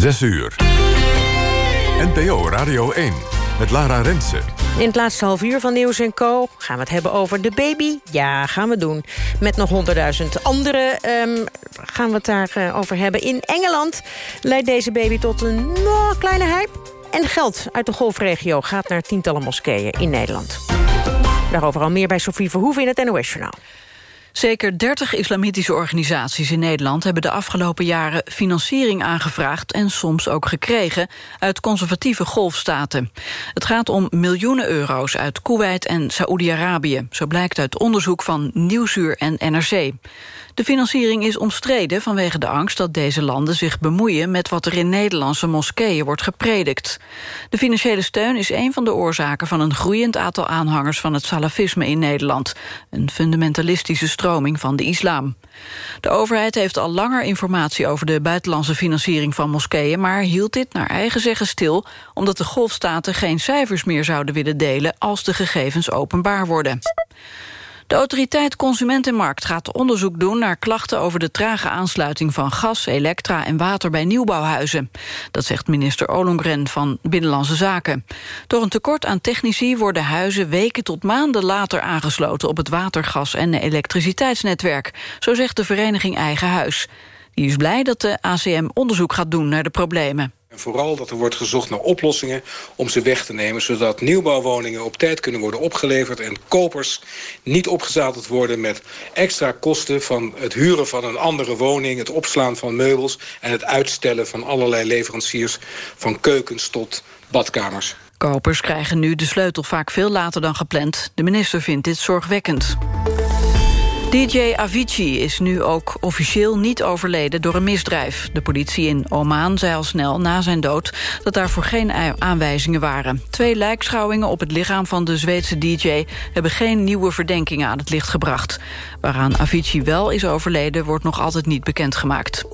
6 uur. NPO Radio 1 met Lara Rensen. In het laatste half uur van Nieuws Co gaan we het hebben over de baby. Ja, gaan we doen. Met nog honderdduizend anderen um, gaan we het daarover over hebben. In Engeland leidt deze baby tot een kleine hype. En geld uit de golfregio gaat naar tientallen moskeeën in Nederland. Daarover al meer bij Sofie Verhoeven in het NOS-journaal. Zeker 30 islamitische organisaties in Nederland hebben de afgelopen jaren financiering aangevraagd en soms ook gekregen uit conservatieve golfstaten. Het gaat om miljoenen euro's uit Kuwait en Saoedi-Arabië, zo blijkt uit onderzoek van Nieuwsuur en NRC. De financiering is omstreden vanwege de angst dat deze landen zich bemoeien met wat er in Nederlandse moskeeën wordt gepredikt. De financiële steun is een van de oorzaken van een groeiend aantal aanhangers van het salafisme in Nederland, een fundamentalistische stroming van de islam. De overheid heeft al langer informatie over de buitenlandse financiering van moskeeën, maar hield dit naar eigen zeggen stil, omdat de golfstaten geen cijfers meer zouden willen delen als de gegevens openbaar worden. De autoriteit Consumentenmarkt gaat onderzoek doen naar klachten over de trage aansluiting van gas, elektra en water bij nieuwbouwhuizen. Dat zegt minister Ollongren van Binnenlandse Zaken. Door een tekort aan technici worden huizen weken tot maanden later aangesloten op het watergas en elektriciteitsnetwerk. Zo zegt de vereniging Eigen Huis. Die is blij dat de ACM onderzoek gaat doen naar de problemen. Vooral dat er wordt gezocht naar oplossingen om ze weg te nemen... zodat nieuwbouwwoningen op tijd kunnen worden opgeleverd... en kopers niet opgezadeld worden met extra kosten... van het huren van een andere woning, het opslaan van meubels... en het uitstellen van allerlei leveranciers van keukens tot badkamers. Kopers krijgen nu de sleutel vaak veel later dan gepland. De minister vindt dit zorgwekkend. DJ Avicii is nu ook officieel niet overleden door een misdrijf. De politie in Oman zei al snel na zijn dood dat daarvoor geen aanwijzingen waren. Twee lijkschouwingen op het lichaam van de Zweedse DJ... hebben geen nieuwe verdenkingen aan het licht gebracht. Waaraan Avicii wel is overleden wordt nog altijd niet bekendgemaakt.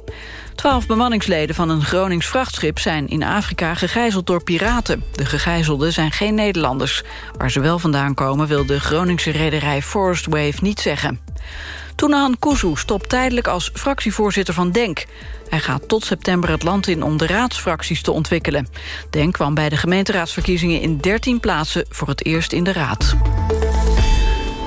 Twaalf bemanningsleden van een Gronings vrachtschip zijn in Afrika gegijzeld door piraten. De gegijzelden zijn geen Nederlanders. Waar ze wel vandaan komen wil de Groningse rederij Forest Wave niet zeggen. Tunahan Kuzu stopt tijdelijk als fractievoorzitter van DENK. Hij gaat tot september het land in om de raadsfracties te ontwikkelen. DENK kwam bij de gemeenteraadsverkiezingen in 13 plaatsen voor het eerst in de raad.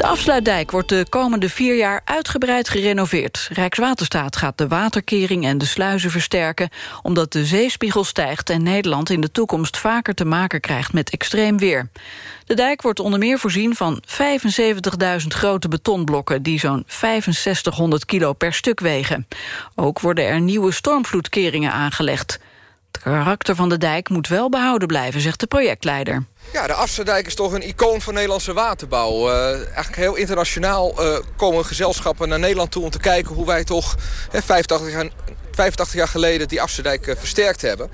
Afsluitdijk wordt de komende vier jaar uitgebreid gerenoveerd. Rijkswaterstaat gaat de waterkering en de sluizen versterken... omdat de zeespiegel stijgt en Nederland in de toekomst vaker te maken krijgt met extreem weer. De dijk wordt onder meer voorzien van 75.000 grote betonblokken... die zo'n 6500 kilo per stuk wegen. Ook worden er nieuwe stormvloedkeringen aangelegd. Het karakter van de dijk moet wel behouden blijven, zegt de projectleider. Ja, de Afsterdijk is toch een icoon van Nederlandse waterbouw. Uh, eigenlijk heel internationaal uh, komen gezelschappen naar Nederland toe... om te kijken hoe wij toch 85, jaar, 85 jaar geleden die Afsterdijk uh, versterkt hebben.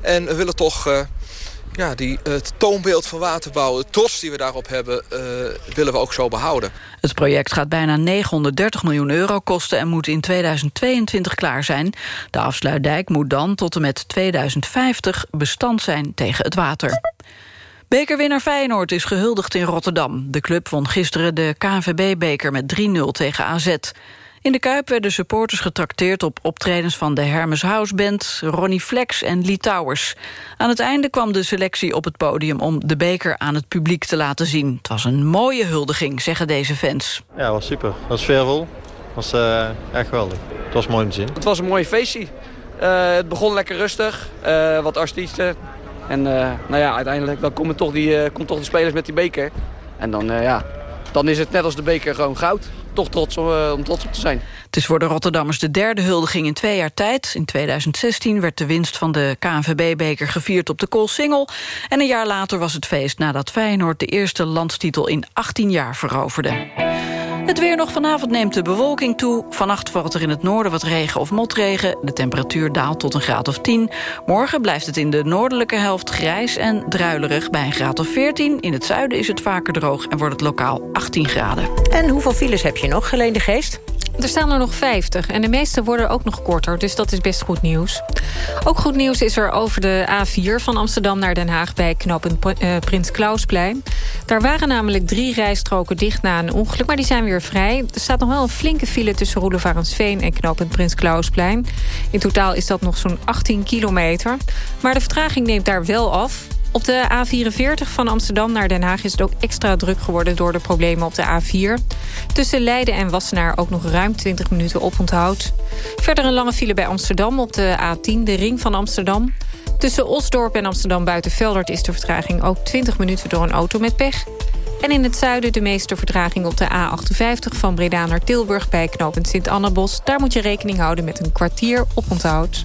En we willen toch ja, die, het toonbeeld van waterbouw, de trots die we daarop hebben... willen we ook zo behouden. Het project gaat bijna 930 miljoen euro kosten... en moet in 2022 klaar zijn. De afsluitdijk moet dan tot en met 2050 bestand zijn tegen het water. Bekerwinnaar Feyenoord is gehuldigd in Rotterdam. De club won gisteren de KNVB-beker met 3-0 tegen AZ. In de Kuip werden supporters getrakteerd op optredens van de Hermes House Band, Ronnie Flex en Lee Towers. Aan het einde kwam de selectie op het podium om de beker aan het publiek te laten zien. Het was een mooie huldiging, zeggen deze fans. Ja, was super. Het was sfeervol. Het was uh, echt geweldig. Het was mooi om te zien. Het was een mooie feestje. Uh, het begon lekker rustig, uh, wat artiesten, en uh, nou ja, uiteindelijk dan komen toch die, uh, komt toch de spelers met die beker. En dan, uh, ja, dan is het net als de beker gewoon goud. Toch trots om, om trots op te zijn. Het is voor de Rotterdammers de derde huldiging in twee jaar tijd. In 2016 werd de winst van de KNVB-beker gevierd op de Koolsingel. En een jaar later was het feest nadat Feyenoord de eerste landstitel in 18 jaar veroverde. Het weer nog vanavond neemt de bewolking toe. Vannacht valt er in het noorden wat regen of motregen. De temperatuur daalt tot een graad of 10. Morgen blijft het in de noordelijke helft grijs en druilerig bij een graad of 14. In het zuiden is het vaker droog en wordt het lokaal 18 graden. En hoeveel files heb je nog, Helene de Geest? Er staan er nog 50 en de meeste worden ook nog korter, dus dat is best goed nieuws. Ook goed nieuws is er over de A4 van Amsterdam naar Den Haag... bij knooppunt uh, Prins Klausplein. Daar waren namelijk drie rijstroken dicht na een ongeluk, maar die zijn weer vrij. Er staat nog wel een flinke file tussen Roelevarensveen en knooppunt Prins Klausplein. In totaal is dat nog zo'n 18 kilometer. Maar de vertraging neemt daar wel af. Op de A44 van Amsterdam naar Den Haag is het ook extra druk geworden... door de problemen op de A4. Tussen Leiden en Wassenaar ook nog ruim 20 minuten oponthoud. Verder een lange file bij Amsterdam op de A10, de ring van Amsterdam. Tussen Osdorp en Amsterdam Buitenveldert is de vertraging ook 20 minuten door een auto met pech. En in het zuiden de meeste vertraging op de A58 van Breda naar Tilburg bij knooppunt Sint-Annabos. Daar moet je rekening houden met een kwartier oponthoud.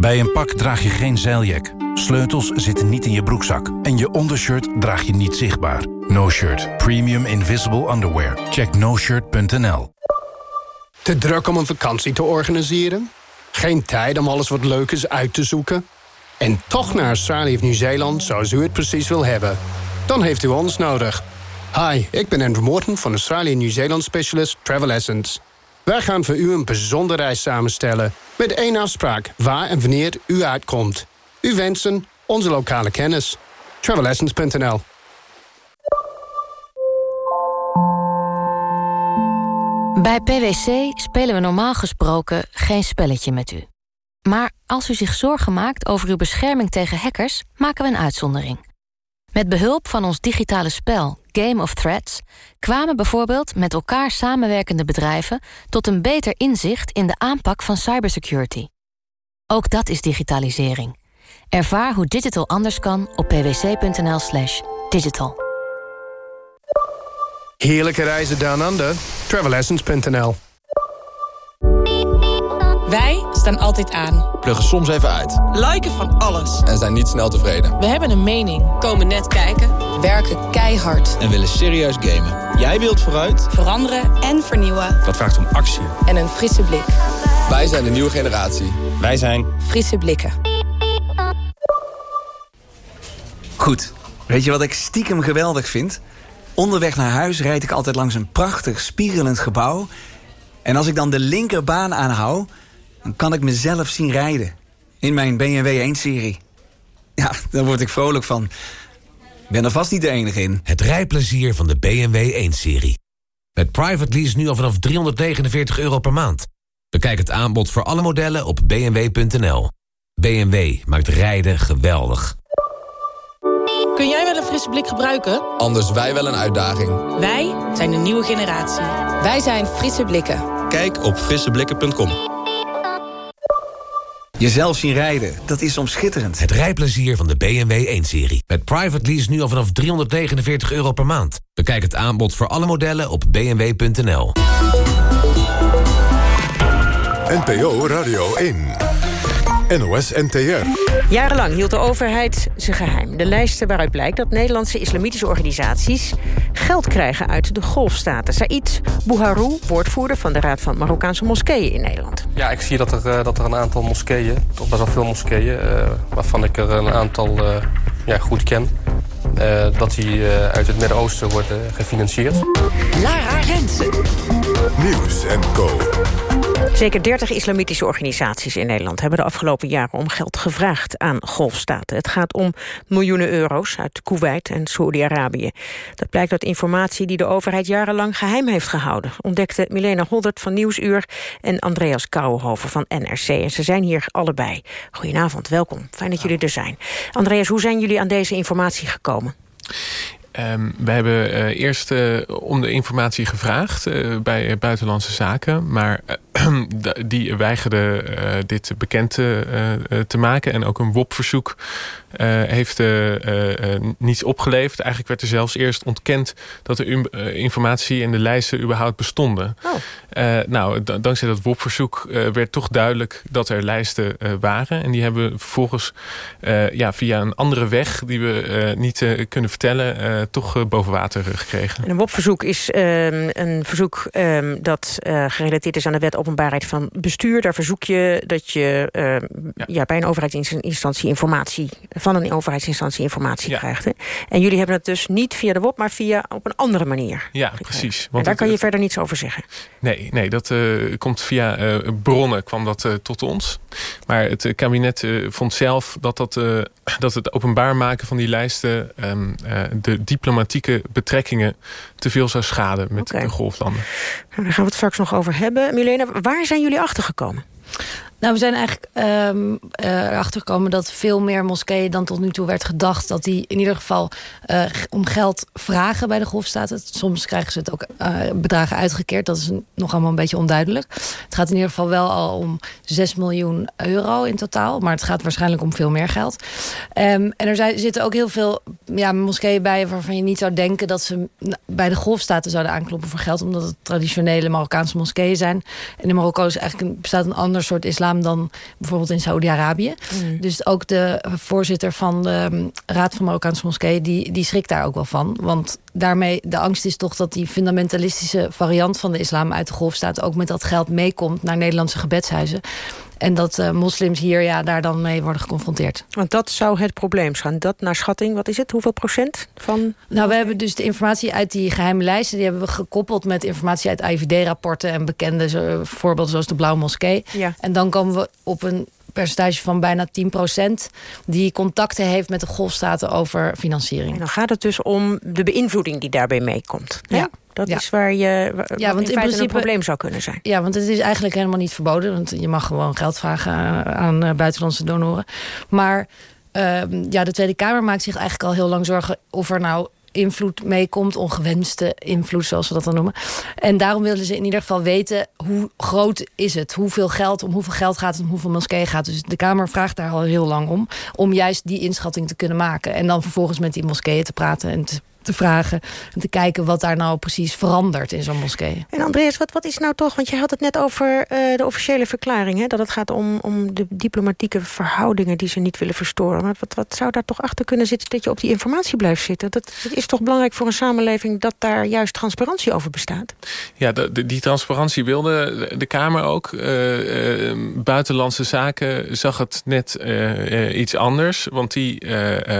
Bij een pak draag je geen zeiljak. Sleutels zitten niet in je broekzak. En je ondershirt draag je niet zichtbaar. No Shirt. Premium Invisible Underwear. Check noshirt.nl Te druk om een vakantie te organiseren? Geen tijd om alles wat leuk is uit te zoeken? En toch naar Australië of Nieuw-Zeeland zoals u het precies wil hebben? Dan heeft u ons nodig. Hi, ik ben Andrew Morton van Australië Nieuw-Zeeland Specialist Travel Essence. Wij gaan voor u een bijzondere reis samenstellen... met één afspraak waar en wanneer u uitkomt. U wensen onze lokale kennis. Travelessence.nl Bij PwC spelen we normaal gesproken geen spelletje met u. Maar als u zich zorgen maakt over uw bescherming tegen hackers... maken we een uitzondering. Met behulp van ons digitale spel Game of Threats kwamen bijvoorbeeld met elkaar samenwerkende bedrijven tot een beter inzicht in de aanpak van cybersecurity. Ook dat is digitalisering. Ervaar hoe digital anders kan op pwc.nl/slash digital. Heerlijke reizen down under. Travelessence.nl Wij staan altijd aan. Pluggen soms even uit. Liken van alles. En zijn niet snel tevreden. We hebben een mening. Komen net kijken. Werken keihard. En willen serieus gamen. Jij wilt vooruit. Veranderen en vernieuwen. Dat vraagt om actie. En een frisse blik. Wij zijn de nieuwe generatie. Wij zijn... Frisse blikken. Goed. Weet je wat ik stiekem geweldig vind? Onderweg naar huis rijd ik altijd langs een prachtig spiegelend gebouw. En als ik dan de linkerbaan aanhoud dan kan ik mezelf zien rijden. In mijn BMW 1-serie. Ja, daar word ik vrolijk van. Ik ben er vast niet de enige in. Het rijplezier van de BMW 1-serie. Met private lease nu al vanaf 349 euro per maand. Bekijk het aanbod voor alle modellen op bmw.nl. BMW maakt rijden geweldig. Kun jij wel een frisse blik gebruiken? Anders wij wel een uitdaging. Wij zijn de nieuwe generatie. Wij zijn Frisse Blikken. Kijk op frisseblikken.com. Jezelf zien rijden, dat is soms schitterend. Het rijplezier van de BMW 1-serie. Met private lease nu al vanaf 349 euro per maand. Bekijk het aanbod voor alle modellen op bmw.nl. NPO Radio 1. NOS NTR. Jarenlang hield de overheid ze geheim. De lijsten waaruit blijkt dat Nederlandse islamitische organisaties... geld krijgen uit de golfstaten. Said Bouharou, woordvoerder van de Raad van Marokkaanse Moskeeën in Nederland. Ja, ik zie dat er, eh, dat er een aantal moskeeën, toch best wel veel moskeeën... Uh, waarvan ik er een aantal uh, ja, goed ken... Uh, dat die uit het Midden-Oosten worden gefinancierd. Lara Rensen. Nieuws en Co. Zeker 30 islamitische organisaties in Nederland... hebben de afgelopen jaren om geld gevraagd aan golfstaten. Het gaat om miljoenen euro's uit Kuwait en Saudi-Arabië. Dat blijkt uit informatie die de overheid jarenlang geheim heeft gehouden... ontdekte Milena Holdert van Nieuwsuur en Andreas Kouwenhoven van NRC. En ze zijn hier allebei. Goedenavond, welkom. Fijn dat jullie er zijn. Andreas, hoe zijn jullie aan deze informatie gekomen? Um, we hebben uh, eerst uh, om de informatie gevraagd uh, bij Buitenlandse Zaken. Maar die weigerden dit bekend te maken. En ook een WOP-verzoek heeft niets opgeleverd. Eigenlijk werd er zelfs eerst ontkend dat de informatie in de lijsten überhaupt bestonden. Oh. nou, dankzij dat WOP-verzoek werd toch duidelijk dat er lijsten waren. En die hebben we vervolgens ja, via een andere weg die we niet kunnen vertellen eh, toch eh, boven water gekregen. En een WOP-verzoek is ehm, een verzoek um, dat gerelateerd is aan de wet openbaarheid van bestuur. Daar verzoek je dat je ehm, ja. ja. bij een overheidsinstantie informatie, van een overheidsinstantie informatie krijgt. Hè? En jullie hebben het dus niet via de WOP, maar via op een andere manier. Ja, precies. Want en daar kan je verder niets over zeggen. Nee, nee dat komt via bronnen kwam dat tot ons. Maar het kabinet vond zelf dat, dat, dat het openbaar maken van die lijsten de diplomatieke betrekkingen te veel zou schaden met de golflanden. Nou, daar gaan we het straks nog over hebben. Milena, waar zijn jullie achtergekomen? Nou, we zijn eigenlijk um, erachter gekomen dat veel meer moskeeën dan tot nu toe werd gedacht. Dat die in ieder geval uh, om geld vragen bij de golfstaten. Soms krijgen ze het ook uh, bedragen uitgekeerd. Dat is nog allemaal een beetje onduidelijk. Het gaat in ieder geval wel al om 6 miljoen euro in totaal. Maar het gaat waarschijnlijk om veel meer geld. Um, en er zijn, zitten ook heel veel ja, moskeeën bij waarvan je niet zou denken dat ze bij de golfstaten zouden aankloppen voor geld. Omdat het traditionele Marokkaanse moskeeën zijn. En in Marokko is eigenlijk bestaat een ander soort islam dan bijvoorbeeld in Saudi-Arabië. Mm. Dus ook de voorzitter van de um, Raad van Marokkaanse Moskeeën... Die, die schrikt daar ook wel van. Want daarmee, de angst is toch dat die fundamentalistische variant van de islam... uit de golfstaat ook met dat geld meekomt naar Nederlandse gebedshuizen. En dat uh, moslims hier ja, daar dan mee worden geconfronteerd. Want dat zou het probleem zijn. Dat naar schatting, wat is het? Hoeveel procent van... Nou, we hebben dus de informatie uit die geheime lijsten... die hebben we gekoppeld met informatie uit IVD-rapporten... en bekende zo, voorbeelden zoals de Blauwe Moskee. Ja. En dan komen we op een percentage van bijna 10% die contacten heeft met de golfstaten over financiering. En dan gaat het dus om de beïnvloeding die daarbij meekomt. Ja. Dat is waar je ja, want in, principe, een probleem zou kunnen zijn. Ja, want het is eigenlijk helemaal niet verboden. Want je mag gewoon geld vragen aan, uh, buitenlandse donoren. Maar uh, ja, de Tweede Kamer maakt zich eigenlijk al heel lang zorgen... of er nou invloed meekomt, ongewenste invloed zoals we dat dan noemen. En daarom wilden ze in ieder geval weten hoe groot is het, hoeveel geld, om hoeveel geld gaat het, om hoeveel moskeeën gaat. Dus de Kamer vraagt daar al heel lang om, om juist die inschatting te kunnen maken. En dan vervolgens met die moskeeën te praten en te te vragen en te kijken wat daar nou precies verandert in zo'n moskee. En Andreas, wat, wat is nou toch, want je had het net over uh, de officiële verklaring, hè, dat het gaat om, om de diplomatieke verhoudingen die ze niet willen verstoren. Maar wat, wat zou daar toch achter kunnen zitten dat je op die informatie blijft zitten? Dat, dat is toch belangrijk voor een samenleving dat daar juist transparantie over bestaat? Ja, de, die transparantie wilde de, Kamer ook. Uh, uh, buitenlandse Zaken zag het net iets anders, want die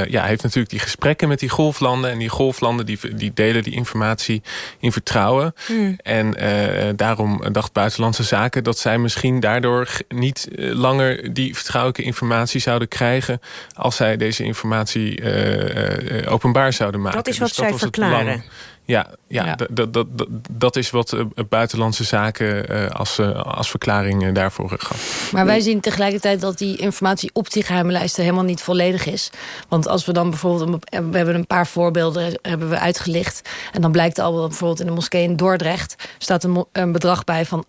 ja, heeft natuurlijk die gesprekken met die golflanden en die golf golflanden die, die delen die informatie in vertrouwen. Hmm. En uh, daarom dacht Buitenlandse Zaken dat zij misschien daardoor niet uh, langer die vertrouwelijke informatie zouden krijgen als zij deze informatie uh, openbaar zouden maken. Dat is wat dus zij verklaren. Ja, ja, Dat, dat, dat, is wat uh, buitenlandse zaken uh, als, uh, als verklaring daarvoor gaf. Maar wij zien tegelijkertijd dat die informatie op die geheime lijsten helemaal niet volledig is. Want als we dan bijvoorbeeld, we hebben een paar voorbeelden hebben we uitgelicht. En dan blijkt al bijvoorbeeld in de moskee in Dordrecht staat een, een bedrag bij van 88.888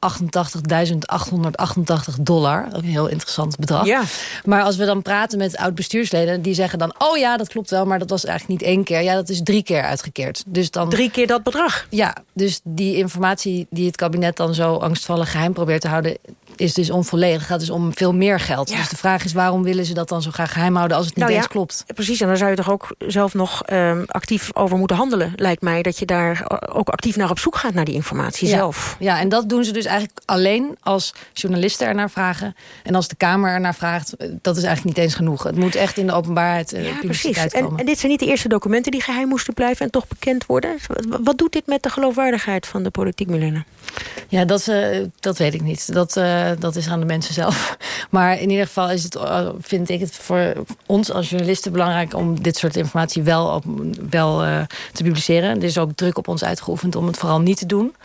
dollar. Een heel interessant bedrag. Ja. Maar als we dan praten met oud-bestuursleden, die zeggen dan, oh ja, dat klopt wel, maar dat was eigenlijk niet één keer. Ja, dat is drie keer uitgekeerd. Dus dan drie keer dat bedrag. Ja, dus die informatie die het kabinet dan zo angstvallig geheim probeert te houden is dus onvolledig. Het gaat dus om veel meer geld. Dus de vraag is waarom willen ze dat dan zo graag geheim houden als het niet nou eens klopt? Precies, en daar zou je toch ook zelf nog um, actief over moeten handelen, lijkt mij. Dat je daar ook actief naar op zoek gaat naar die informatie zelf. Ja, en dat doen ze dus eigenlijk alleen als journalisten ernaar vragen. En als de Kamer ernaar vraagt, eh, dat is eigenlijk niet eens genoeg. Het moet echt in de openbaarheid uh, ja, precies. En, en, dit zijn niet de eerste documenten die geheim moesten blijven en toch bekend worden. Wat doet dit met de geloofwaardigheid van de politiek, Milena? Ja, dat, uh, dat weet ik niet. Dat, uh, dat is aan de mensen zelf. Maar in ieder geval is het, uh, vind ik het voor ons als journalisten belangrijk... om dit soort informatie wel, op, wel te publiceren. Er is ook druk op ons uitgeoefend om het vooral niet te doen.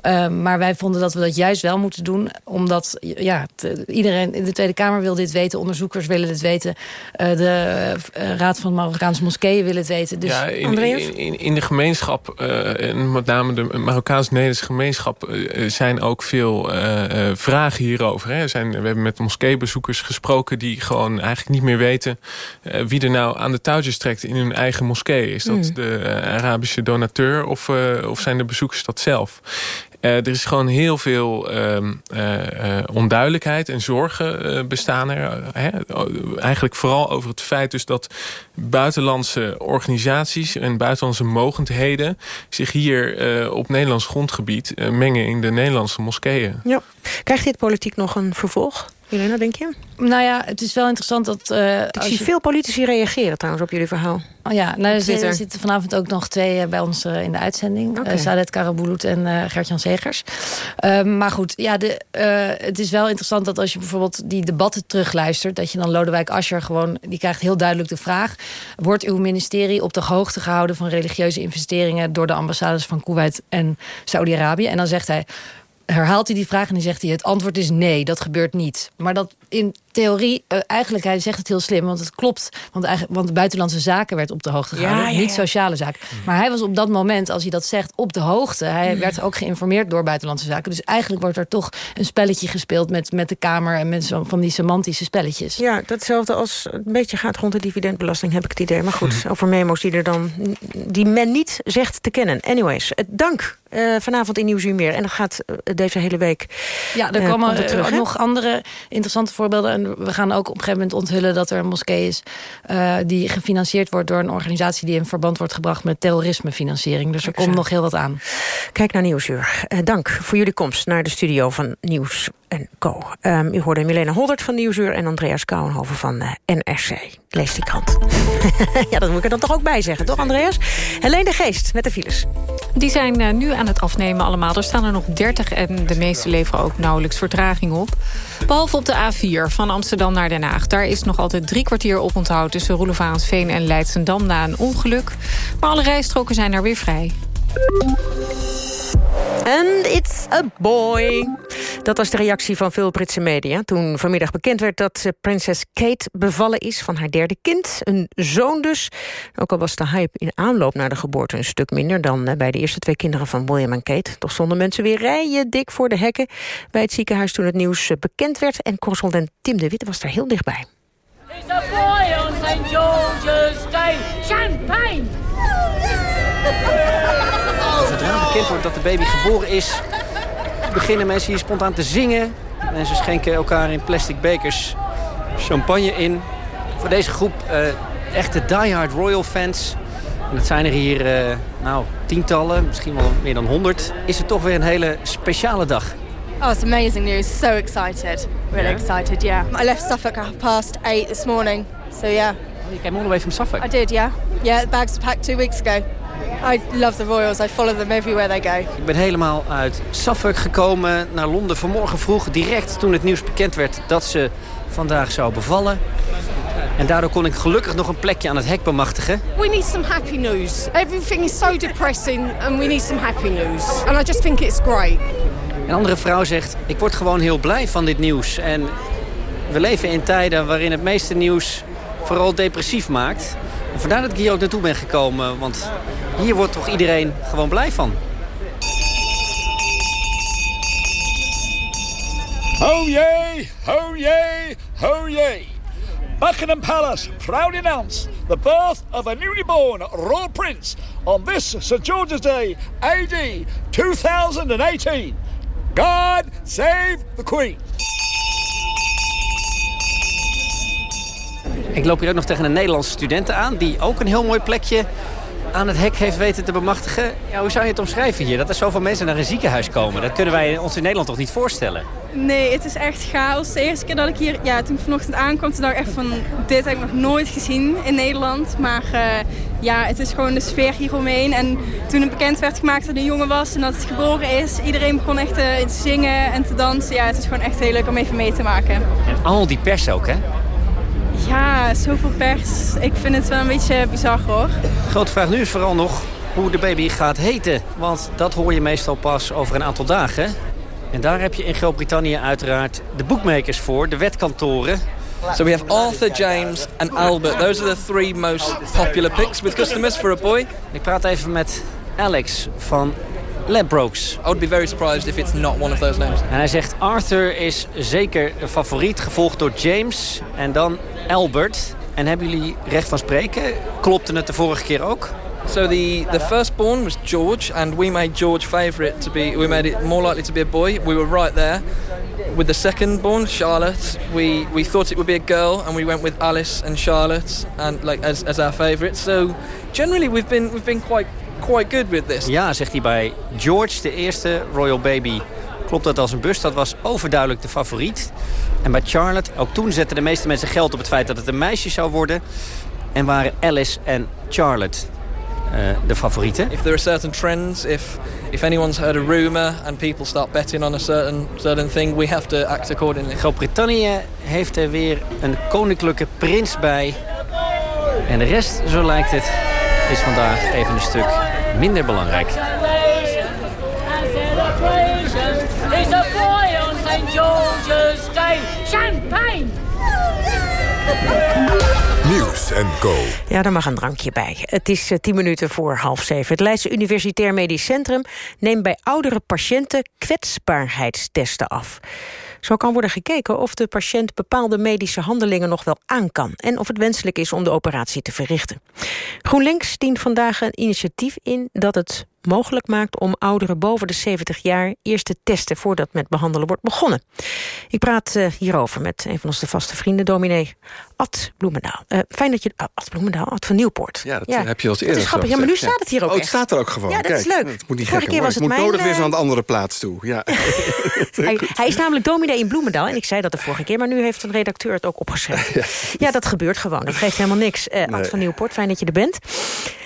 Ehm, maar wij vonden dat we dat juist wel moeten doen. Omdat ja, iedereen in de Tweede Kamer wil dit weten. Onderzoekers willen dit weten. eh, de eh, Raad van Marokkaanse Moskeeën willen het weten. Dus, ja, in, in, in, de gemeenschap, eh, en met name de Marokkaans-Nederlandse gemeenschap... zijn ook veel vragen hierover. Hè. Zijn, we hebben met moskeebezoekers gesproken... die gewoon eigenlijk niet meer weten wie er nou aan de touwtjes trekt in hun eigen moskee. Is dat Mm. de Arabische donateur of, of zijn de bezoekers dat zelf? Eh, er is gewoon heel veel ehm, eh, eh, onduidelijkheid en zorgen bestaan er. hè? Eigenlijk vooral over het feit dus dat buitenlandse organisaties en buitenlandse mogendheden zich hier op Nederlands grondgebied mengen in de Nederlandse moskeeën. Ja. Krijgt dit politiek nog een vervolg? Jelena, denk je? Nou ja, het is wel interessant dat... eh, Ik zie je- veel politici reageren trouwens op jullie verhaal. Oh ja, nou, er zitten, vanavond ook nog twee eh, bij ons eh, in de uitzending. Eh, Sadet Karabulut en Gert-Jan Segers. Ehm, maar goed, ja, de, het is wel interessant dat als je bijvoorbeeld die debatten terugluistert... dat je dan Lodewijk Asscher gewoon... die krijgt heel duidelijk de vraag... wordt uw ministerie op de hoogte gehouden van religieuze investeringen... door de ambassades van Kuwait en Saudi-Arabië? En dan zegt hij herhaalt hij die vraag en zegt hij... het antwoord is nee, dat gebeurt niet. Maar dat in theorie, eh, eigenlijk, hij zegt het heel slim... want het klopt, want, eigenlijk, want buitenlandse zaken werd op de hoogte Ja, gehouden... ja, niet sociale zaken. Maar hij was op dat moment, als hij dat zegt, op de hoogte. Hij Mm. werd ook geïnformeerd door buitenlandse zaken. Dus eigenlijk wordt er toch een spelletje gespeeld... met, met de Kamer en met zo, van die semantische spelletjes. Ja, datzelfde als een beetje gaat rond de dividendbelasting, heb ik het idee. Maar goed, over memo's die, er dan, die men niet zegt te kennen. Anyways, eh, dank eh, vanavond in Nieuwsuur meer. En dat gaat deze hele week Ja, er komen terug, nog andere interessante voorbeelden. En we gaan ook op een gegeven moment onthullen dat er een moskee is... eh, die gefinancierd wordt door een organisatie... die in verband wordt gebracht met terrorismefinanciering. Dus er komt nog heel wat aan. Kijk naar Nieuwsuur. Eh, dank voor jullie komst naar de studio van Nieuws en Co. Ehm, u hoorde Milena Holdert van Nieuwsuur en Andreas Kouwenhoven van eh, NRC. Lees die krant. ja, dat moet ik er dan toch ook bij zeggen, toch Andreas? Helene de Geest met de files. Die zijn eh, nu aan het afnemen allemaal. Er staan er nog 30 en de meeste leveren ook nauwelijks vertraging op. Behalve op de A4 van Amsterdam naar Den Haag. Daar is nog altijd drie kwartier op onthoud... tussen Roelevaansveen en Leidsendam na een ongeluk. Maar alle rijstroken zijn er weer vrij. And it's a boy. Dat was de reactie van veel Britse media... toen vanmiddag bekend werd dat eh, prinses Kate bevallen is... van haar derde kind, een zoon dus. Ook al was de hype in aanloop naar de geboorte... een stuk minder dan eh, bij de eerste twee kinderen van William en Kate. Toch stonden mensen weer rijen dik voor de hekken... bij het ziekenhuis toen het nieuws eh, bekend werd. En correspondent Tim de Witte was daar heel dichtbij. It's a boy on St. George's Day. Champagne! Zodra bekend wordt dat de baby geboren is... beginnen mensen hier spontaan te zingen. Mensen schenken elkaar in plastic bekers champagne in. Voor deze groep eh, echte diehard royal fans... en dat zijn er hier eh, nou, tientallen, misschien wel meer dan honderd... is het toch weer een hele speciale dag. Oh, it's amazing news. So excited. Really Yeah? excited, yeah. I left Suffolk at half past eight this morning. So, yeah. Oh, you came all the way from Suffolk? I did, yeah. Yeah, the bags were packed two weeks ago. I love the Royals. I follow them everywhere they go. Ik ben helemaal uit Suffolk gekomen naar Londen vanmorgen vroeg. Direct toen het nieuws bekend werd dat ze vandaag zou bevallen. En daardoor kon ik gelukkig nog een plekje aan het hek bemachtigen. We need some happy news. Everything is so depressing and we need some happy news. And I just think it's great. Een andere vrouw zegt, ik word gewoon heel blij van dit nieuws. En we leven in tijden waarin het meeste nieuws vooral depressief maakt. En vandaar dat ik hier ook naartoe ben gekomen. Want hier wordt toch iedereen gewoon blij van. Ho yay, ho yay, ho yay. Buckingham Palace proudly announce the birth of a newly born royal prince on this St George's Day, AD 2018. God save the Queen. Ik loop hier ook nog tegen een Nederlandse studenten aan... die ook een heel mooi plekje aan het hek heeft weten te bemachtigen. Ja, hoe zou je het omschrijven hier? Dat er zoveel mensen naar een ziekenhuis komen. Dat kunnen wij ons in Nederland toch niet voorstellen? Nee, het is echt chaos. De eerste keer dat ik hier, ja, toen ik vanochtend aankwam, toen dacht ik echt van, dit heb ik nog nooit gezien in Nederland. Maar eh, ja, het is gewoon de sfeer hieromheen. En toen het bekend werd gemaakt dat een jongen was en dat het geboren is, iedereen begon echt eh, te zingen en te dansen. Ja, het is gewoon echt heel leuk om even mee te maken. En al die pers ook, hè? Ja, zoveel pers. Ik vind het wel een beetje bizar hoor. De grote vraag nu is vooral nog... hoe de baby gaat heten. Want dat hoor je meestal pas over een aantal dagen. En daar heb je in Groot-Brittannië uiteraard de boekmakers voor, de wetkantoren. So we have Arthur, James and Albert. Those are the three most popular picks with customers for a boy. Ik praat even met Alex van Ladbrokes. I would be very surprised if it's not one of those names. En hij zegt Arthur is zeker de favoriet, gevolgd door James en dan Albert. En hebben jullie recht van spreken? Klopte het de vorige keer ook? So the, the firstborn was George, and we made George favourite to be. We made it more likely to be a boy. We were right there. With the secondborn, Charlotte, we, we thought it would be a girl, and we went with Alice and Charlotte, and like as, as our favourites. So generally, we've been we've been quite quite good with this. Ja, zegt hij bij George, de eerste Royal Baby. Klopt dat als een bus? Dat was overduidelijk de favoriet. En bij Charlotte, ook toen zetten de meeste mensen geld op het feit dat het een meisje zou worden. En waren Alice en Charlotte uh, de favorieten. If there are certain trends, if if anyone's heard a rumor and people start betting on a certain certain thing, we have to act accordingly. Groot-Brittannië heeft er weer een koninklijke prins bij. En de rest, zo lijkt het, is vandaag even een stuk minder belangrijk. It's a boy on St. George's Day. Champagne! Nieuws en Co. Ja, daar mag een drankje bij. Het is uh, tien minuten voor half zeven. Het Leidse Universitair Medisch Centrum neemt bij oudere patiënten kwetsbaarheidstesten af. Zo kan worden gekeken of de patiënt bepaalde medische handelingen nog wel aan kan... en of het wenselijk is om de operatie te verrichten. GroenLinks dient vandaag een initiatief in dat het mogelijk maakt om ouderen boven de 70 jaar eerst te testen voordat met behandelen wordt begonnen. Ik praat uh, hierover met een van onze vaste vrienden, dominee Ad Bloemendaal. Uh, fijn dat je... Uh, Ad Bloemendaal, Ad van Nieuwpoort. Ja, dat ja. heb je als eerder Dat is grappig. Ja, maar nu staat het hier ook Oh, het echt. staat er ook gewoon. Ja, dat Kijk, is leuk. Het moet niet Vorige keer was het moet mijn, nodig weer aan de andere plaats toe. Ja. hij, hij, is namelijk dominee in Bloemendaal. En ik zei dat de vorige keer, maar nu heeft een redacteur het ook opgeschreven. Ja, dat gebeurt gewoon. Dat geeft helemaal niks. Uh, Ad van Nieuwpoort, fijn dat je er bent.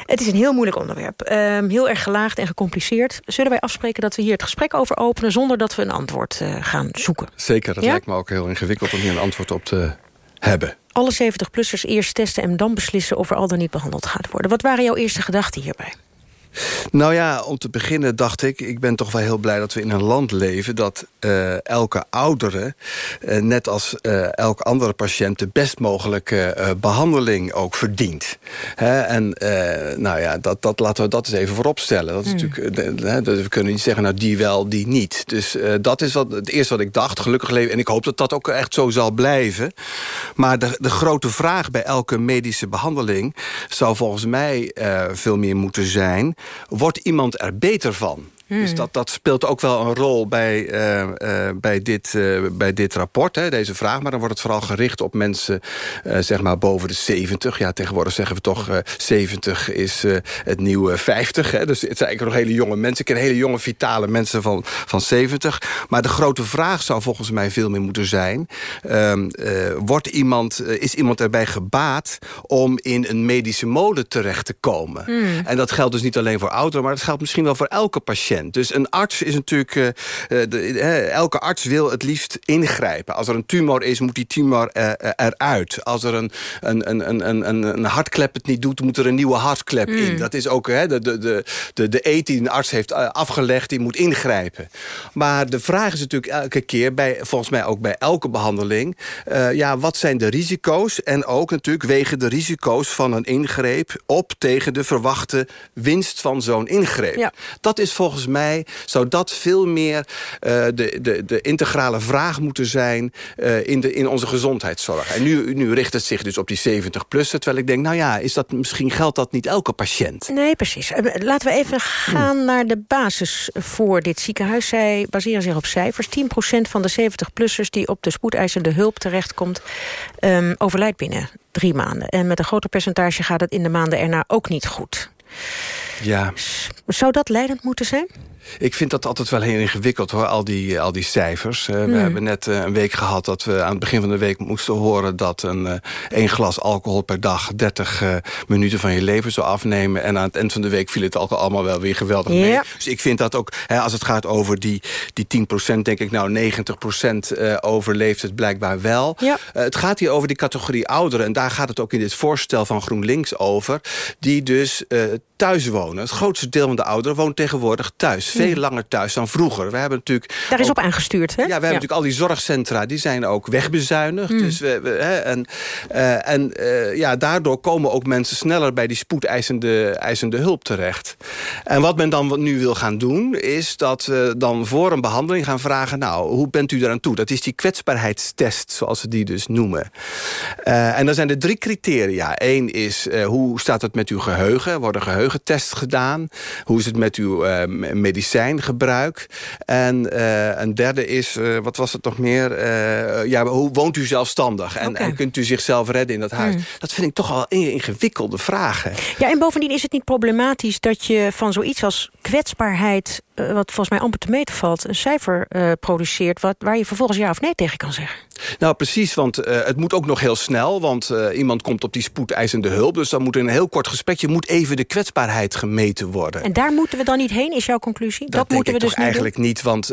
Het is een heel moeilijk onderwerp. Um, heel erg gelaagd en gecompliceerd. Zullen wij afspreken dat we hier het gesprek over openen... zonder dat we een antwoord uh, gaan zoeken? Zeker, dat ja? lijkt me ook heel ingewikkeld om hier een antwoord op te hebben. Alle 70-plussers eerst testen en dan beslissen of er al dan niet behandeld gaat worden. Wat waren jouw eerste gedachten hierbij? Nou ja, om te beginnen dacht ik... ik ben toch wel heel blij dat we in een land leven... dat uh, elke oudere, uh, net als uh, elk andere patiënt... de best mogelijke behandeling ook verdient. Hè? En nou ja, dat, dat, laten we dat eens even voorop stellen. Dat is Hmm. mm. natuurlijk, we kunnen niet zeggen, nou die wel, die niet. Dus dat is wat, het eerste wat ik dacht. Gelukkig leven, en ik hoop dat dat ook echt zo zal blijven. Maar de, de grote vraag bij elke medische behandeling... zou volgens mij veel meer moeten zijn wordt iemand er beter van? Hmm. Dus dat, dat speelt ook wel een rol bij, uh, uh, bij, dit, uh, bij dit rapport, hè, deze vraag. Maar dan wordt het vooral gericht op mensen zeg maar boven de 70. Ja, tegenwoordig zeggen we toch 70 is het nieuwe 50. Hè. Dus het zijn eigenlijk nog hele jonge mensen. Ik ken hele jonge, vitale mensen van, van 70. Maar de grote vraag zou volgens mij veel meer moeten zijn... wordt iemand, is iemand erbij gebaat om in een medische mode terecht te komen? Hmm. En dat geldt dus niet alleen voor ouderen... maar dat geldt misschien wel voor elke patiënt. Dus een arts is natuurlijk... Uh, de, uh, elke arts wil het liefst ingrijpen. Als er een tumor is, moet die tumor uh, eruit. Als er een, een, een, een, een, een hartklep het niet doet, moet er een nieuwe hartklep mm. in. Dat is ook de, de, de, de, de eet die een arts heeft afgelegd, die moet ingrijpen. Maar de vraag is natuurlijk elke keer, bij, volgens mij ook bij elke behandeling... ja, wat zijn de risico's? En ook natuurlijk wegen de risico's van een ingreep op tegen de verwachte winst van zo'n ingreep. Ja. Dat is volgens mij zou dat veel meer uh, de, de, de integrale vraag moeten zijn uh, in, de, in onze gezondheidszorg. En nu, nu richt het zich dus op die 70-plussen. Terwijl ik denk, nou ja, is dat, misschien geldt dat niet elke patiënt. Nee, precies. Laten we even gaan hmm. naar de basis voor dit ziekenhuis. Zij baseren zich op cijfers. 10% van de 70-plussers die op de spoedeisende hulp terechtkomt... Um, overlijdt binnen drie maanden. En met een groter percentage gaat het in de maanden erna ook niet goed. Ja. Zou dat leidend moeten zijn? Ik vind dat altijd wel heel ingewikkeld hoor, al die, al die cijfers. Uh, mm. We hebben net uh, een week gehad dat we aan het begin van de week moesten horen... dat een uh, één glas alcohol per dag 30 minuten van je leven zou afnemen. En aan het eind van de week viel het ook allemaal wel weer geweldig mee. Dus ik vind dat ook, hè, als het gaat over die, die 10%, denk ik nou 90% overleeft het blijkbaar wel. Het gaat hier over die categorie ouderen. En daar gaat het ook in dit voorstel van GroenLinks over. Die dus thuis wonen. Het grootste deel van de ouderen woont tegenwoordig thuis. Veel langer thuis dan vroeger. We hebben natuurlijk Daar is ook- op aangestuurd, hè? ja, we hebben natuurlijk al die zorgcentra, die zijn ook wegbezuinigd. Mm. Dus we, we- hè, en eh, en eh, ja, daardoor komen ook mensen sneller bij die spoedeisende eisende hulp terecht. En wat men dan nu wil gaan doen, is dat we dan voor een behandeling gaan vragen... nou, hoe bent u eraan toe? Dat is die kwetsbaarheidstest, zoals ze die dus noemen. Eh, en dan zijn er drie criteria. Eén is, hoe staat het met uw geheugen? Worden geheugentests gedaan. Hoe is het met uw eh, m- medicijngebruik? En eh, een derde is, eh, wat was het nog meer? Eh, ja, hoe woont u zelfstandig? En, kunt u zichzelf redden in dat huis? Hmm. Dat vind ik toch wel in- ingewikkelde vragen. Ja, en bovendien is het niet problematisch dat je van zoiets als kwetsbaarheid... eh, wat volgens mij amper te meten valt, een cijfer eh, produceert... Wat, waar je vervolgens ja of nee tegen kan zeggen. Nou, precies, want eh, het moet ook nog heel snel. Want iemand komt op die spoedeisende hulp. Dus dan moet in een heel kort gesprekje... moet even de kwetsbaarheid gemeten worden. En daar moeten we dan niet heen, is jouw conclusie? Dat, Dat, moeten denk we ik dus niet eigenlijk niet, want,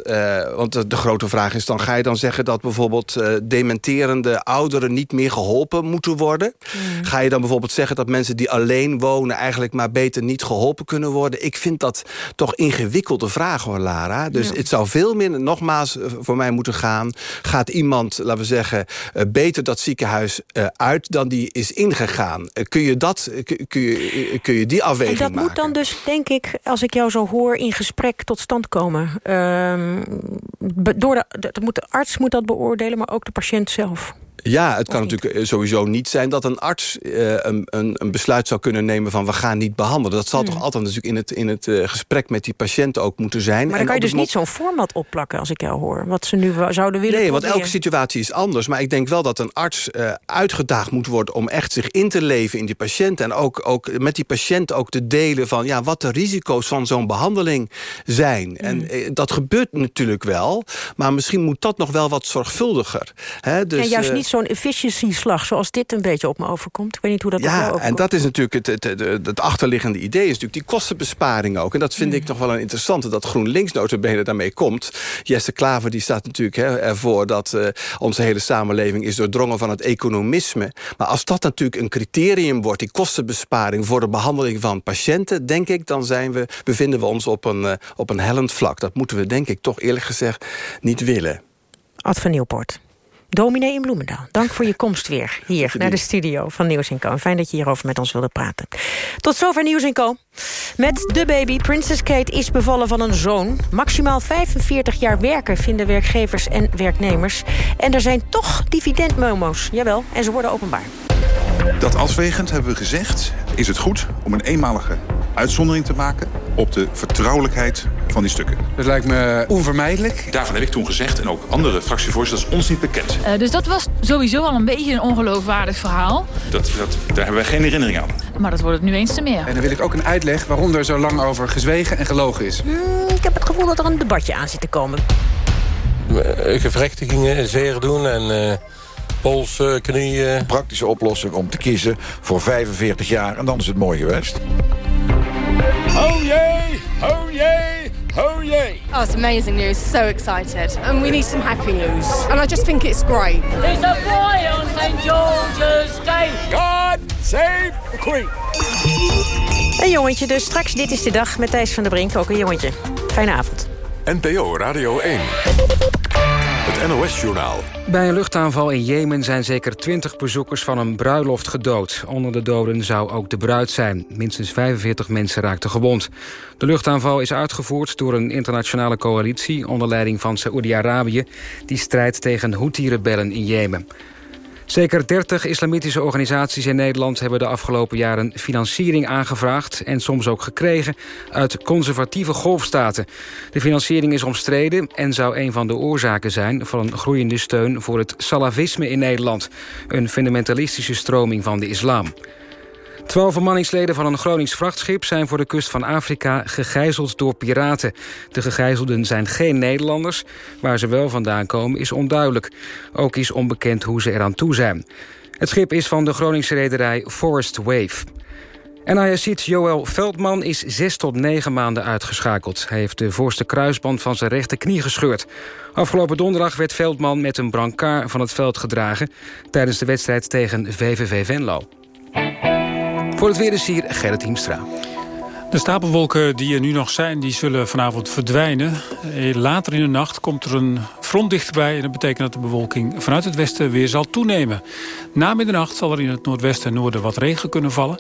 want de, grote vraag is dan... ga je dan zeggen dat bijvoorbeeld dementerende ouderen... niet meer geholpen moeten worden? Hmm. Ga je dan bijvoorbeeld zeggen dat mensen die alleen wonen... eigenlijk maar beter niet geholpen kunnen worden? Ik vind dat toch ingewikkelde vraag hoor, Lara. Dus Ja. het zou veel meer, nogmaals, eh, voor mij moeten gaan... gaat iemand, laten we zeggen, eh, beter dat ziekenhuis eh, uit... dan die is ingegaan? Kun, je dat, kun, je, kun je die En afweging dat maken? moet dan dus, denk ik, als ik jou zo hoor... in gesprek tot stand komen. Ehm, door de, dat moet de arts moet dat beoordelen, maar ook de patiënt zelf. Ja, het kan natuurlijk eh, sowieso niet zijn dat een arts eh, een, een, een besluit zou kunnen nemen van we gaan niet behandelen. Dat zal Hmm. toch altijd natuurlijk in het, in het eh, gesprek met die patiënt ook moeten zijn. Maar dan En kan je dus niet zo'n format opplakken, als ik jou hoor. Wat ze nu zouden willen Nee, want elke situatie is anders. Maar ik denk wel dat een arts uitgedaagd moet worden... om echt zich in te leven in die patiënt. En ook, ook met die patiënt ook te delen van... Ja, wat de risico's van zo'n behandeling zijn. En eh, dat gebeurt natuurlijk wel. Maar misschien moet dat nog wel wat zorgvuldiger. Hè? Dus, en juist niet zo'n efficiency-slag zoals dit een beetje op me overkomt. Ik weet niet hoe dat Ja, overkomt. en dat is natuurlijk het, het, het, het achterliggende idee... is natuurlijk die kostenbesparing ook. En dat vind ik nog wel een interessante... dat GroenLinks notabene daarmee komt. Jesse Klaver die staat natuurlijk hè, ervoor... dat eh, onze hele samenleving is doordrongen van het economisme. Maar als dat natuurlijk een criterium wordt... die kostenbesparing voor de behandeling van patiënten... denk ik, dan zijn we, bevinden we ons op een, eh, op een hellend vlak. Dat moeten we denk ik toch eerlijk gezegd niet willen. Ad van Nieuwpoort. Dominee in Bloemendaal, dank voor je komst weer hier naar de studio van Nieuws Co. Fijn dat je hierover met ons wilde praten. Tot zover Nieuws Co. Met de baby. Princess Kate is bevallen van een zoon. Maximaal 45 jaar werken vinden werkgevers en werknemers. En er zijn toch dividendmemo's. Jawel, en ze worden openbaar. Dat afwegend hebben we gezegd, is het goed om een eenmalige uitzondering te maken op de vertrouwelijkheid van die stukken. Dat lijkt me onvermijdelijk. Daarvan heb ik toen gezegd, en ook andere fractievoorzitters, ons niet bekend. Eh, dus dat was sowieso al een beetje een ongeloofwaardig verhaal. Dat, dat, daar hebben wij geen herinnering aan. Maar dat wordt het nu eens te meer. En dan wil ik ook een uitleg waarom er zo lang over gezwegen en gelogen is. Hmm, ik heb het gevoel dat er een debatje aan zit te komen. Gewrechten gingen zeer doen en eh pols, eh, knieën. Praktische oplossing om te kiezen voor 45 jaar en dan is het mooi geweest. Ho yay, ho yay, ho yay. Oh, it's amazing news. So excited. And we need some happy news. And I just think it's great. There's a boy on St. George's Day. God save the Queen. Een jongetje dus. Straks Dit is de Dag met Thijs van der Brink. Ook een jongetje. Fijne avond. NPO Radio 1. Bij een luchtaanval in Jemen zijn zeker 20 bezoekers van een bruiloft gedood. Onder de doden zou ook de bruid zijn. Minstens 45 mensen raakten gewond. De luchtaanval is uitgevoerd door een internationale coalitie... onder leiding van Saoedi-Arabië... die strijdt tegen Houthi-rebellen in Jemen. Zeker 30 islamitische organisaties in Nederland hebben de afgelopen jaren financiering aangevraagd en soms ook gekregen uit conservatieve golfstaten. De financiering is omstreden en zou een van de oorzaken zijn van een groeiende steun voor het salafisme in Nederland, een fundamentalistische stroming van de islam. Twaalf bemanningsleden van een Gronings vrachtschip zijn voor de kust van Afrika gegijzeld door piraten. De gegijzelden zijn geen Nederlanders. Waar ze wel vandaan komen is onduidelijk. Ook is onbekend hoe ze eraan toe zijn. Het schip is van de Groningse rederij Forest Wave. En Ayacid Joël Veldman is zes tot negen maanden uitgeschakeld. Hij heeft de voorste kruisband van zijn rechterknie gescheurd. Afgelopen donderdag werd Veldman met een brancard van het veld gedragen... tijdens de wedstrijd tegen VVV Venlo. Voor het weer is hier Gerrit Hiemstra. De stapelwolken die er nu nog zijn, die zullen vanavond verdwijnen. Eh, Later in de nacht komt er een front dichterbij... en dat betekent dat de bewolking vanuit het westen weer zal toenemen. Na middernacht zal er in het noordwesten en noorden wat regen kunnen vallen.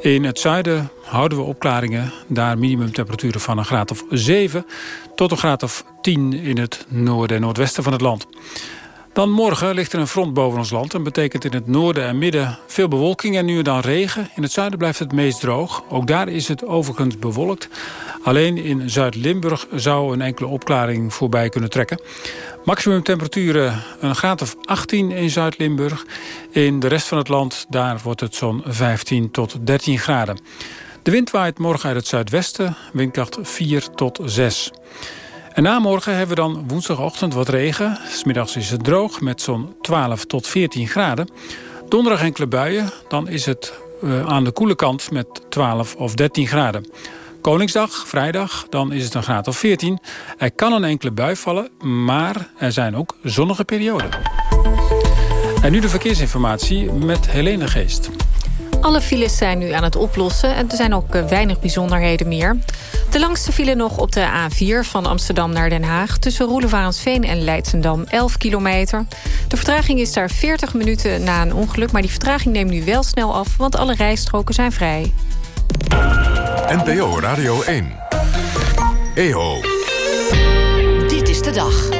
In het zuiden houden we opklaringen. Daar minimumtemperaturen van een graad of 7 tot een graad of 10 in het noorden en noordwesten van het land. Dan morgen ligt er een front boven ons land. en betekent in het noorden en midden veel bewolking en nu en dan regen. In het zuiden blijft het meest droog. Ook daar is het overigens bewolkt. Alleen in Zuid-Limburg zou een enkele opklaring voorbij kunnen trekken. Maximum temperaturen een graad of 18 in Zuid-Limburg. In de rest van het land daar wordt het zo'n 15 tot 13 graden. De wind waait morgen uit het zuidwesten, windkracht 4 tot 6. En na morgen hebben we dan woensdagochtend wat regen. Smiddags is het droog met zo'n 12 tot 14 graden. Donderdag enkele buien, dan is het uh, aan de koele kant met 12 of 13 graden. Koningsdag, vrijdag, dan is het een graad of 14. Er kan een enkele bui vallen, maar er zijn ook zonnige perioden. En nu de verkeersinformatie met Helene Geest. Alle files zijn nu aan het oplossen en er zijn ook eh, weinig bijzonderheden meer. De langste file nog op de A4 van Amsterdam naar Den Haag... tussen Roelevarensveen en Leidsendam 11 kilometer. De vertraging is daar 40 minuten na een ongeluk... maar die vertraging neemt nu wel snel af, want alle rijstroken zijn vrij. NPO Radio 1. EO. Dit is de dag.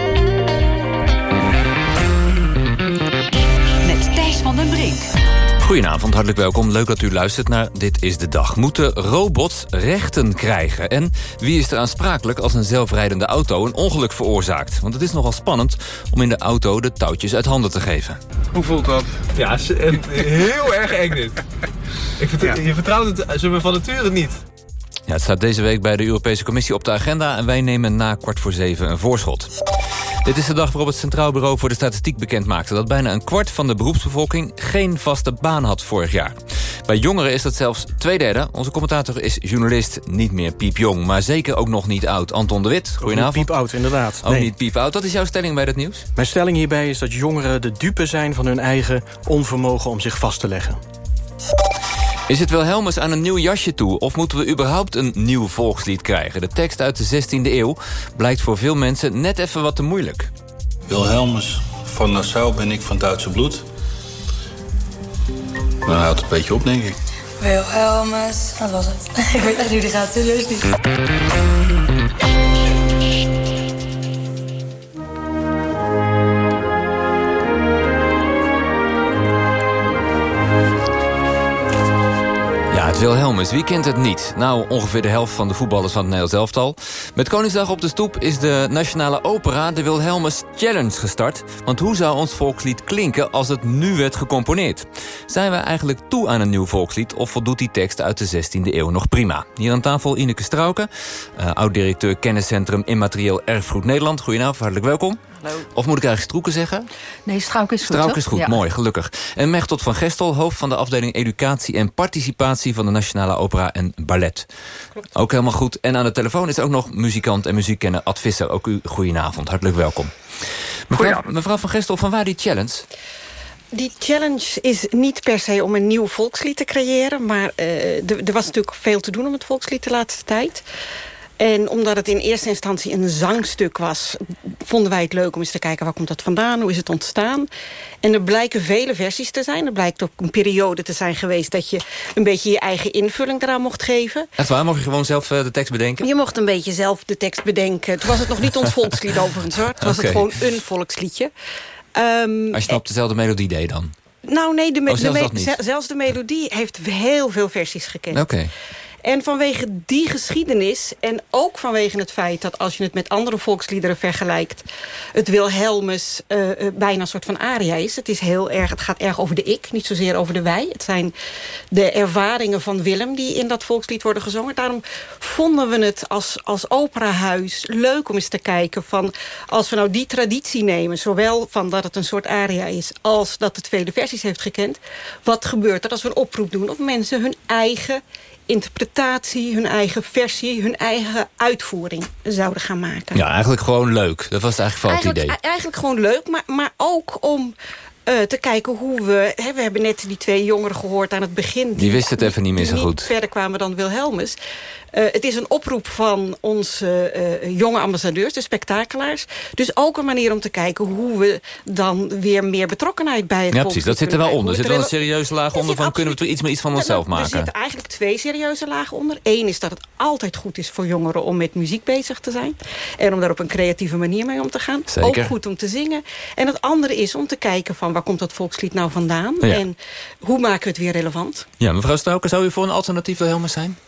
Goedenavond, hartelijk welkom. Leuk dat u luistert naar Dit is de Dag. Moeten robots rechten krijgen? En wie is er aansprakelijk als een zelfrijdende auto een ongeluk veroorzaakt? Want het is nogal spannend om in de auto de touwtjes uit handen te geven. Hoe voelt dat? Ja, heel erg eng dit. Ik vertrouw, Je vertrouwt het zullen van nature niet. Ja, het staat deze week bij de Europese Commissie op de agenda... en wij nemen na kwart voor zeven een voorschot. Dit is de dag waarop het Centraal Bureau voor de Statistiek bekend maakte... dat bijna een kwart van de beroepsbevolking geen vaste baan had vorig jaar. Bij jongeren is dat zelfs twee derde. Onze commentator is journalist, niet meer piepjong... maar zeker ook nog niet oud. Anton de Wit, goedenavond. Niet piepoud, inderdaad. Ook niet piepoud. Wat is jouw stelling bij dat nieuws? Mijn stelling hierbij is dat jongeren de dupe zijn... van hun eigen onvermogen om zich vast te leggen. Is het Wilhelmus aan een nieuw jasje toe? Of moeten we überhaupt een nieuw volkslied krijgen? De tekst uit de 16e eeuw blijkt voor veel mensen net even wat te moeilijk. Wilhelmus van Nassau ben ik van Duitse bloed. Dan houdt het een beetje op, denk ik. Wilhelmus, wat was het? ik weet echt niet hoe die gaat, serieus niet. Wie kent het niet? Nou, ongeveer de helft van de voetballers van het Nederlands elftal. Met Koningsdag op de stoep is de Nationale Opera de Wilhelmus Challenge gestart. Want hoe zou ons volkslied klinken als het nu werd gecomponeerd? Zijn we eigenlijk toe aan een nieuw volkslied... of voldoet die tekst uit de 16e eeuw nog prima? Hier aan tafel Ineke Strauken, uh, oud-directeur Kenniscentrum Immaterieel Erfgoed Nederland. Goedenavond, hartelijk welkom. Of moet ik eigenlijk Stroeken zeggen? Nee, Strauk is goed. Strauk is goed, mooi, gelukkig. En Mechtot van Gestel, hoofd van de afdeling Educatie en Participatie... van de Nationale Opera en Ballet. Klopt. Ook helemaal goed. En aan de telefoon is ook nog muzikant en muziekkenner Ad Visser. Ook u, goedenavond, hartelijk welkom. Mevrouw, mevrouw van Gestel, van waar die challenge? Die challenge is niet per se om een nieuw volkslied te creëren... maar uh, er was natuurlijk veel te doen om het volkslied de laatste tijd... En omdat het in eerste instantie een zangstuk was... vonden wij het leuk om eens te kijken waar komt dat vandaan, hoe is het ontstaan. En er blijken vele versies te zijn. Er blijkt ook een periode te zijn geweest... dat je een beetje je eigen invulling eraan mocht geven. Echt waar? Mocht je gewoon zelf uh, de tekst bedenken? Je mocht een beetje zelf de tekst bedenken. Toen was het nog niet ons volkslied overigens hoor. Toen was het gewoon een volksliedje. Um, Als je het op dezelfde melodie deed dan? Nou nee, de, oh, zelfs, de zelfs, de melodie heeft heel veel versies gekend. Oké. En vanwege die geschiedenis en ook vanwege het feit... dat als je het met andere volksliederen vergelijkt... het Wilhelmus uh, bijna een soort van aria is. Het, is heel erg, het gaat erg over de ik, niet zozeer over de wij. Het zijn de ervaringen van Willem die in dat volkslied worden gezongen. Daarom vonden we het als, als operahuis leuk om eens te kijken... van als we nou die traditie nemen... zowel van dat het een soort aria is... als dat het vele versies heeft gekend... wat gebeurt er als we een oproep doen... of mensen hun eigen interpretatie, hun eigen versie, hun eigen uitvoering zouden gaan maken. Ja, eigenlijk gewoon leuk. Dat was eigenlijk vooral het idee. Eigenlijk gewoon leuk, maar, maar ook om... eh, te kijken hoe we... Hè, we hebben net die twee jongeren gehoord aan het begin. Die wisten het even niet meer zo die goed. verder kwamen dan Wilhelmus. Eh, het is een oproep van onze eh, jonge ambassadeurs, de spektakelaars. Dus ook een manier om te kijken hoe we dan weer meer betrokkenheid bij het Ja, precies. Dat zit er wel onder. Er zit wel een serieuze laag onder van... kunnen we iets, meer iets van onszelf Er maken? zitten eigenlijk twee serieuze lagen onder. Eén is dat het altijd goed is voor jongeren om met muziek bezig te zijn. En om daar op een creatieve manier mee om te gaan. Zeker. Ook goed om te zingen. En het andere is om te kijken van waar komt dat volkslied nou vandaan? Ja. En hoe maken we het weer relevant? Ja, mevrouw Stouker, zou u voor een alternatief Wilhelmus zijn?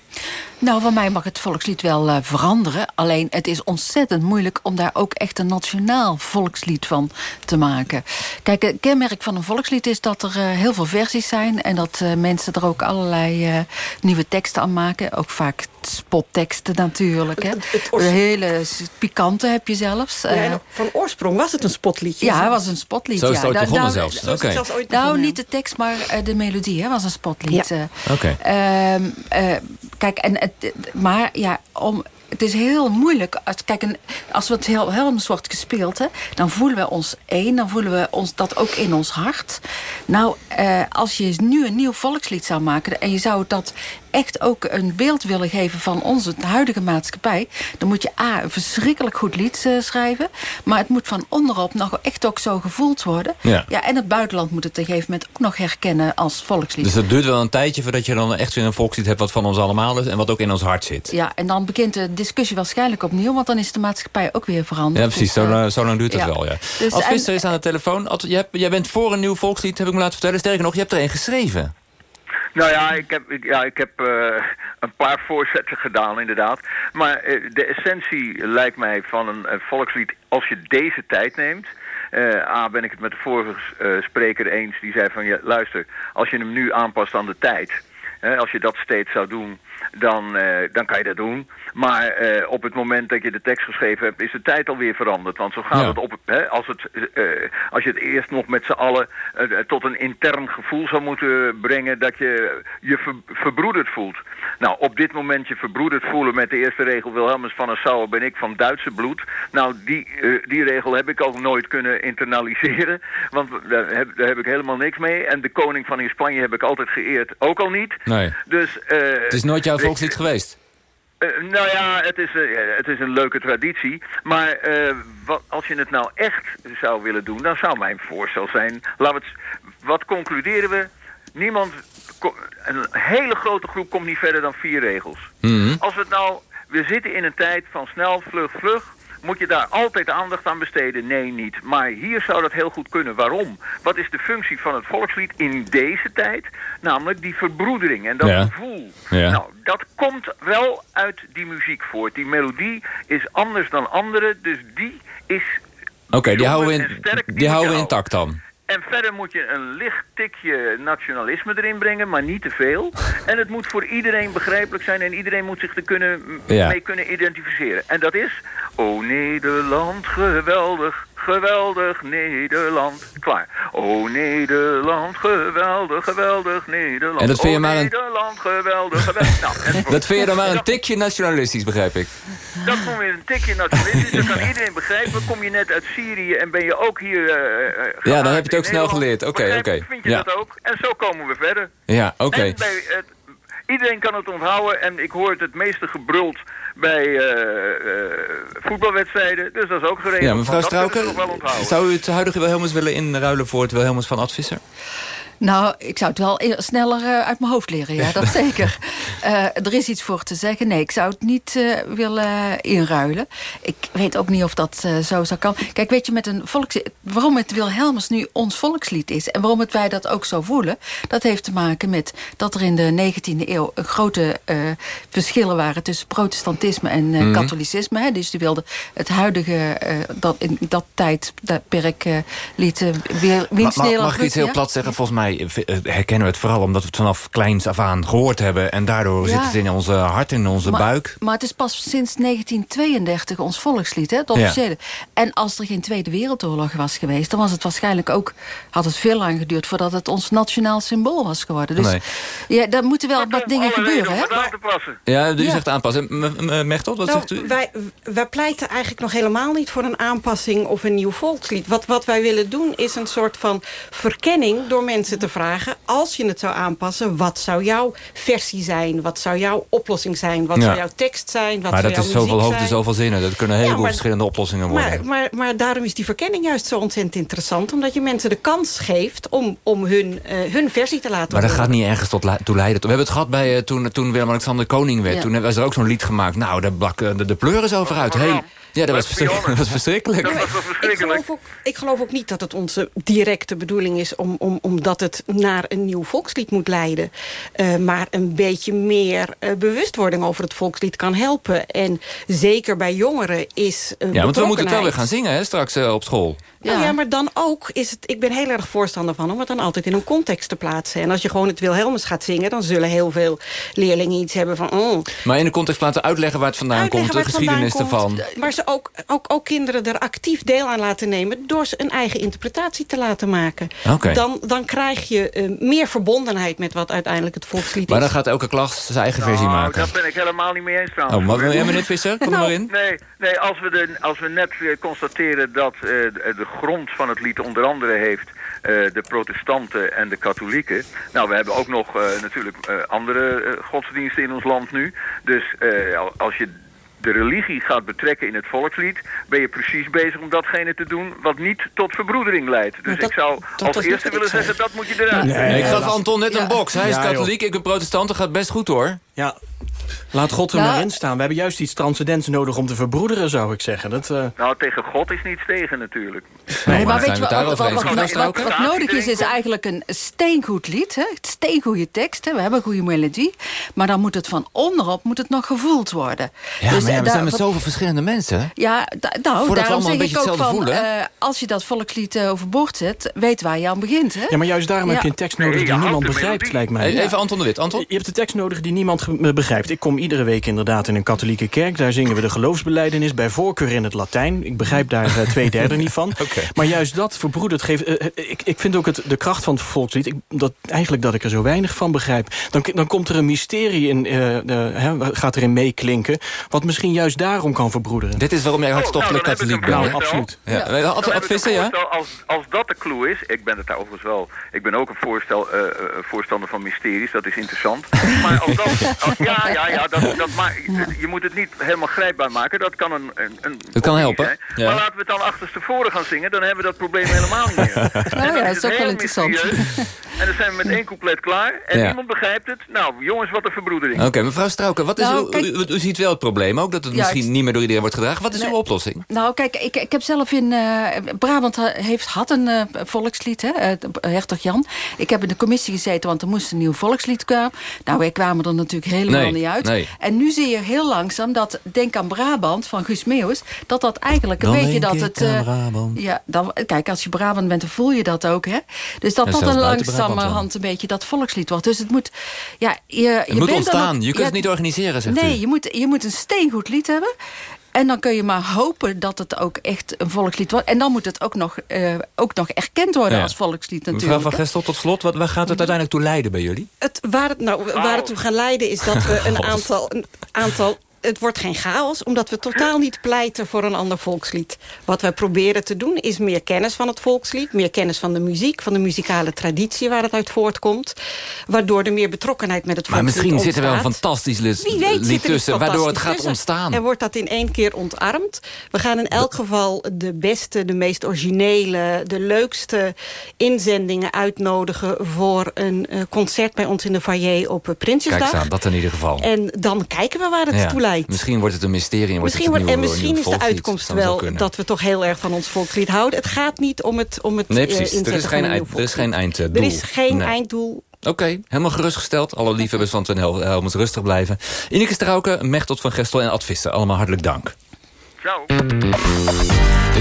Nou, van mij mag het volkslied wel eh, veranderen. Alleen het is ontzettend moeilijk om daar ook echt een nationaal volkslied van te maken. Kijk, het kenmerk van een volkslied is dat er eh, heel veel versies zijn... en dat eh, mensen er ook allerlei eh, nieuwe teksten aan maken. Ook vaak spotteksten natuurlijk. Hè. De hele pikante heb je zelfs. Ja, van oorsprong was het een spotliedje. ja, het was een spotlied. Zo is ja. het ooit Nou, begonnen nou, zelfs. Zo het zelfs ooit Nou, niet de tekst, maar eh, de melodie hè, was een spotlied. Ja. eh. Oké. Ehm, eh, kijk, en maar ja, om, het is heel moeilijk. Als, kijk, als het heel Helms wordt gespeeld, hè, dan voelen we ons één. Dan voelen we ons dat ook in ons hart. Nou, eh, als je nu een nieuw volkslied zou maken... en je zou dat echt ook een beeld willen geven van onze huidige maatschappij... dan moet je A, een verschrikkelijk goed lied eh, schrijven... maar het moet van onderop nog echt ook zo gevoeld worden. Ja. Ja, en het buitenland moet het op een gegeven moment ook nog herkennen als volkslied. Dus dat duurt wel een tijdje voordat je dan echt weer een volkslied hebt... wat van ons allemaal is en wat ook in ons hart zit. Ja, en dan begint de discussie waarschijnlijk opnieuw... want dan is de maatschappij ook weer veranderd. Ja, precies. Dus, Zo, eh, lang- zo lang duurt het ja. wel, ja. Dus, Visser is aan de telefoon. Ad, jij bent voor een nieuw volkslied, heb ik me laten vertellen. Sterker nog, je hebt er een geschreven. Nou ja, ik heb, ik, ja, ik heb eh, een paar voorzetten gedaan inderdaad. Maar eh, de essentie lijkt mij van een, eh, volkslied als je deze tijd neemt... A, ben ik het met de vorige spreker eens. Die zei van, ja, luister, als je hem nu aanpast aan de tijd... Hè, als je dat steeds zou doen, dan, eh, dan kan je dat doen. Maar eh, op het moment dat je de tekst geschreven hebt, is de tijd alweer veranderd. Want zo gaat Ja. het op. Hè, als, het, eh, als je het eerst nog met z'n allen tot een intern gevoel zou moeten brengen dat je je ver- verbroederd voelt. Nou, op dit moment je verbroederd voelen met de eerste regel Wilhelmus van Nassau ben ik van Duitse bloed. Nou, die, die regel heb ik ook nooit kunnen internaliseren. Want daar heb, daar heb ik helemaal niks mee. En de koning van in Spanje heb ik altijd geëerd, ook al niet. Nee. Dus, Het is nooit jouw ik- volkslied geweest. eh, nou ja, het is, eh, het is een leuke traditie. Maar eh, wat, als je het nou echt zou willen doen, dan zou mijn voorstel zijn... Laten we het, wat concluderen we? Niemand, een hele grote groep komt niet verder dan vier regels. Mhm. Als we het nou, we zitten in een tijd van snel, vlug, vlug. Moet je daar altijd aandacht aan besteden? Nee, niet. Maar hier zou dat heel goed kunnen. Waarom? Wat is de functie van het volkslied in deze tijd? Namelijk die verbroedering en dat Ja. gevoel. Ja. Nou, dat komt wel uit die muziek voort. Die melodie is anders dan andere, dus die is... Oké, die houden we, sterk, die houden we intact dan. En verder moet je een licht tikje nationalisme erin brengen, maar niet te veel. En het moet voor iedereen begrijpelijk zijn en iedereen moet zich er kunnen, Ja. mee kunnen identificeren. En dat is, o Nederland, geweldig, geweldig Nederland. Klaar. O Nederland, geweldig, geweldig Nederland. En dat vind je o maar een- Nederland, geweldig, geweldig. Nou. Dat vind je dan maar een tikje nationalistisch, begrijp ik. dat kom je een tikje nationalistisch, dat kan iedereen begrijpen. Kom je net uit Syrië en ben je ook hier eh, Ja, dan heb je het ook snel geleerd. Oké, oké. Vind je Ja. dat ook? En zo komen we verder. Ja, oké. Iedereen kan het onthouden en ik hoor het het meeste gebruld bij eh, eh, voetbalwedstrijden. Dus dat is ook geregeld. Ja, mevrouw Strauken, onthouden. zou u het huidige Wilhelmus willen inruilen voor het Wilhelmus van Advisser? Nou, ik zou het wel e- sneller eh, uit mijn hoofd leren, ja, dat zeker. Eh, er is iets voor te zeggen. Nee, ik zou het niet eh, willen inruilen. Ik weet ook niet of dat zo zou kan. Kijk, weet je, met een volks... waarom het Wilhelmus nu ons volkslied is... en waarom het wij dat ook zo voelen... dat heeft te maken met dat er in de 19e eeuw... grote verschillen waren tussen protestantisme en Mhm. katholicisme. Hè? Dus die wilden het huidige, dat, in dat tijdperk lieten weer winst Nederland mag ik iets heel plat zeggen? Volgens mij eh, herkennen we het vooral omdat we het vanaf kleins af aan gehoord hebben. En daardoor Ja. zit het in onze hart, in onze maar, buik. Maar het is pas sinds 1932 ons volkslied, hè, het officiële. En als er geen Tweede Wereldoorlog was geweest... dan was het waarschijnlijk ook, had het veel lang geduurd... voordat het ons nationaal symbool was geworden. Dus Nee. ja, daar moeten wel wat dingen gebeuren. Hè? Ja, u Ja. zegt aanpassen. Me- me- Mechtel, wat nou, zegt u? Wij, wij pleiten eigenlijk nog helemaal niet voor een aanpassing of een nieuw volkslied. Wat, wat wij willen doen is een soort van verkenning door mensen te vragen... als je het zou aanpassen, wat zou jouw versie zijn? Wat zou jouw oplossing zijn? Wat Ja. zou jouw tekst zijn? Wat maar zou dat jouw is zoveel hoofden, zoveel zinnen. Dat kunnen maar- verschillende oplossingen worden. Maar, maar, maar daarom is die verkenning juist zo ontzettend interessant. Omdat je mensen de kans geeft om, om hun, eh, hun versie te laten Maar dat gaat niet ergens tot toe leiden. We hebben het gehad bij, eh, toen, toen Willem-Alexander koning werd. Ja. Toen was er ook zo'n lied gemaakt. Nou, daar blak de, de pleuris over uit. Heel, ja, dat was, verschrik- dat was verschrikkelijk. Ik geloof, ook, ik geloof ook niet dat het onze directe bedoeling is... Om, om, omdat het naar een nieuw volkslied moet leiden. Eh, maar een beetje meer eh, bewustwording over het volkslied kan helpen. En zeker bij jongeren is uh, Ja, want we moeten het wel weer gaan zingen hè, straks eh, op school. Ja. ja, maar dan ook is het... Ik ben heel erg voorstander van om het dan altijd in een context te plaatsen. En als je gewoon het Wilhelmus gaat zingen... dan zullen heel veel leerlingen iets hebben van... Oh, Maar in de context laten uitleggen waar het vandaan uitleggen komt. De geschiedenis ervan. Maar ze ook, ook, ook kinderen er actief deel aan laten nemen... door ze een eigen interpretatie te laten maken. Oké. Dan, dan krijg je eh, meer verbondenheid met wat uiteindelijk het volkslied Maar is. dan gaat elke klas zijn eigen versie Nou, maken. dat ben ik helemaal niet mee eens trouwens. Oh, maar wil jij, meneer Visser? Kom er maar in. Nee, nee als, we de, als we net eh, constateren dat eh, de grond van het lied onder andere heeft eh, de protestanten en de katholieken. Nou, we hebben ook nog eh, natuurlijk eh, andere godsdiensten in ons land nu. Dus eh, al- als je de religie gaat betrekken in het volkslied... ben je precies bezig om datgene te doen wat niet tot verbroedering leidt. Dus ik zou als eerste willen zeggen, dat moet je eruit. Nee, ik gaf Anton net een box. Hij is joh. katholiek, ik ben protestant. Dat gaat best goed hoor. Ja, laat God er Nou, maar in staan. We hebben juist iets transcendents nodig om te verbroederen, zou ik zeggen. Dat, eh, Nou, tegen God is niets tegen natuurlijk. Nee, maar weet je wat, wat, nodig is, is eigenlijk een steengoed lied. Hè? Steengoede teksten. We hebben een goede melodie. Maar dan moet het van onderop moet het nog gevoeld worden. Ja, Dus, maar ja, we zijn met zoveel verschillende mensen. Ja, da- nou, Voordat we daarom allemaal zeg een beetje ik ook hetzelfde van... voelen. eh, als je dat volkslied eh, overboord zet, weet waar je aan begint. Hè? ja, maar juist daarom Ja. heb je een tekst nodig die niemand begrijpt, lijkt mij. Even Anton de Wit. Anton? Je hebt een tekst nodig die niemand begrijpt. Ik kom iedere week inderdaad in een katholieke kerk. Daar zingen we de geloofsbeleidenis, bij voorkeur in het Latijn. Ik begrijp daar eh, twee derde niet van. Maar juist dat verbroedert geeft... eh, eh, ik, ik vind ook het, de kracht van het volkslied... Ik, dat, eigenlijk dat ik er zo weinig van begrijp. Dan, dan komt er een mysterie in, eh, de, hè, gaat erin meeklinken... wat misschien juist daarom kan verbroederen. Dit is waarom jij hartstochtelijk nou, katholiek bent. Nou, absoluut. Ja. Ja. Ad- Advissen, Als, als dat de clue is, ik ben het daar overigens wel, ik ben ook een voorstel, voorstander van mysteries, dat is interessant. Maar als dat, als, ja, ja, ja, dat, dat ma je moet het niet helemaal grijpbaar maken, dat kan een, een, een Dat kan helpen, ja. Maar laten we het dan achterstevoren gaan zingen, dan hebben we dat probleem helemaal niet meer. Dan ja, dat het is ook wel interessant. En dan zijn we met één couplet klaar en Ja. niemand begrijpt het. Nou, jongens, wat een verbroedering. Oké, mevrouw Strauken, wat is Nou, uw- kijk- u, u ziet wel het probleem ook, dat het Ja, misschien ik- niet meer door iedereen wordt gedragen. Wat is Nee. uw oplossing? Nou, kijk, ik, ik heb zelf in... eh, Brabant ha- heeft, had een eh, volkslied, hè, eh, hertog Jan. Ik heb in de commissie gezeten, want er moest een nieuw volkslied komen. Nou, wij kwamen er natuurlijk helemaal Nee, niet uit. Nee. En nu zie je heel langzaam dat Denk aan Brabant van Guus Meeuwis... dat dat eigenlijk een Dan beetje denk dat ik het... aan eh, Brabant. ja, dan, kijk, als je Brabant bent, dan voel je dat ook, hè? Dus dat Ja, dat een langzamerhand een beetje dat volkslied wordt. Dus het moet... Ja, je, je Het moet bent dan ontstaan, ook- je kunt ja, het niet organiseren, zegt Nee, u. je moet, je moet een steengoed lied hebben. En dan kun je maar hopen dat het ook echt een volkslied wordt. En dan moet het ook nog, eh, ook nog erkend worden Ja. als volkslied natuurlijk. Mevrouw van. Gestel, tot slot, wat, waar gaat het uiteindelijk toe leiden bij jullie? Het, waar, het, nou, waar het toe gaan leiden is dat we een aantal, een aantal... Het wordt geen chaos, omdat we totaal niet pleiten voor een ander volkslied. Wat wij proberen te doen is meer kennis van het volkslied... meer kennis van de muziek, van de muzikale traditie waar het uit voortkomt... waardoor er meer betrokkenheid met het Maar volkslied misschien zit er wel een ontstaat. fantastisch lied, Wie weet lied tussen, waardoor het gaat tussen. ontstaan. En wordt dat in één keer ontarmd. We gaan in elk geval de beste, de meest originele... de leukste inzendingen uitnodigen... voor een eh, concert bij ons in de foyer op eh, Prinsjesdag. Kijk aan, dat in ieder geval. En dan kijken we waar het Ja, toe leidt. Misschien wordt het een mysterie en wordt Misschien het wordt, en misschien is de uitkomst wel kunnen. dat we toch heel erg van ons volkslied houden. Het gaat niet om het, om het Nee, eh, precies. Er inzetten is van geen, eind, er is geen einddoel. Er is geen Nee. einddoel. Oké, helemaal gerustgesteld. Alle liefhebbers van Twin Hel Helmers rustig blijven. Ineke Strauken, Mechtot van Gestel en Advissen. Allemaal hartelijk dank.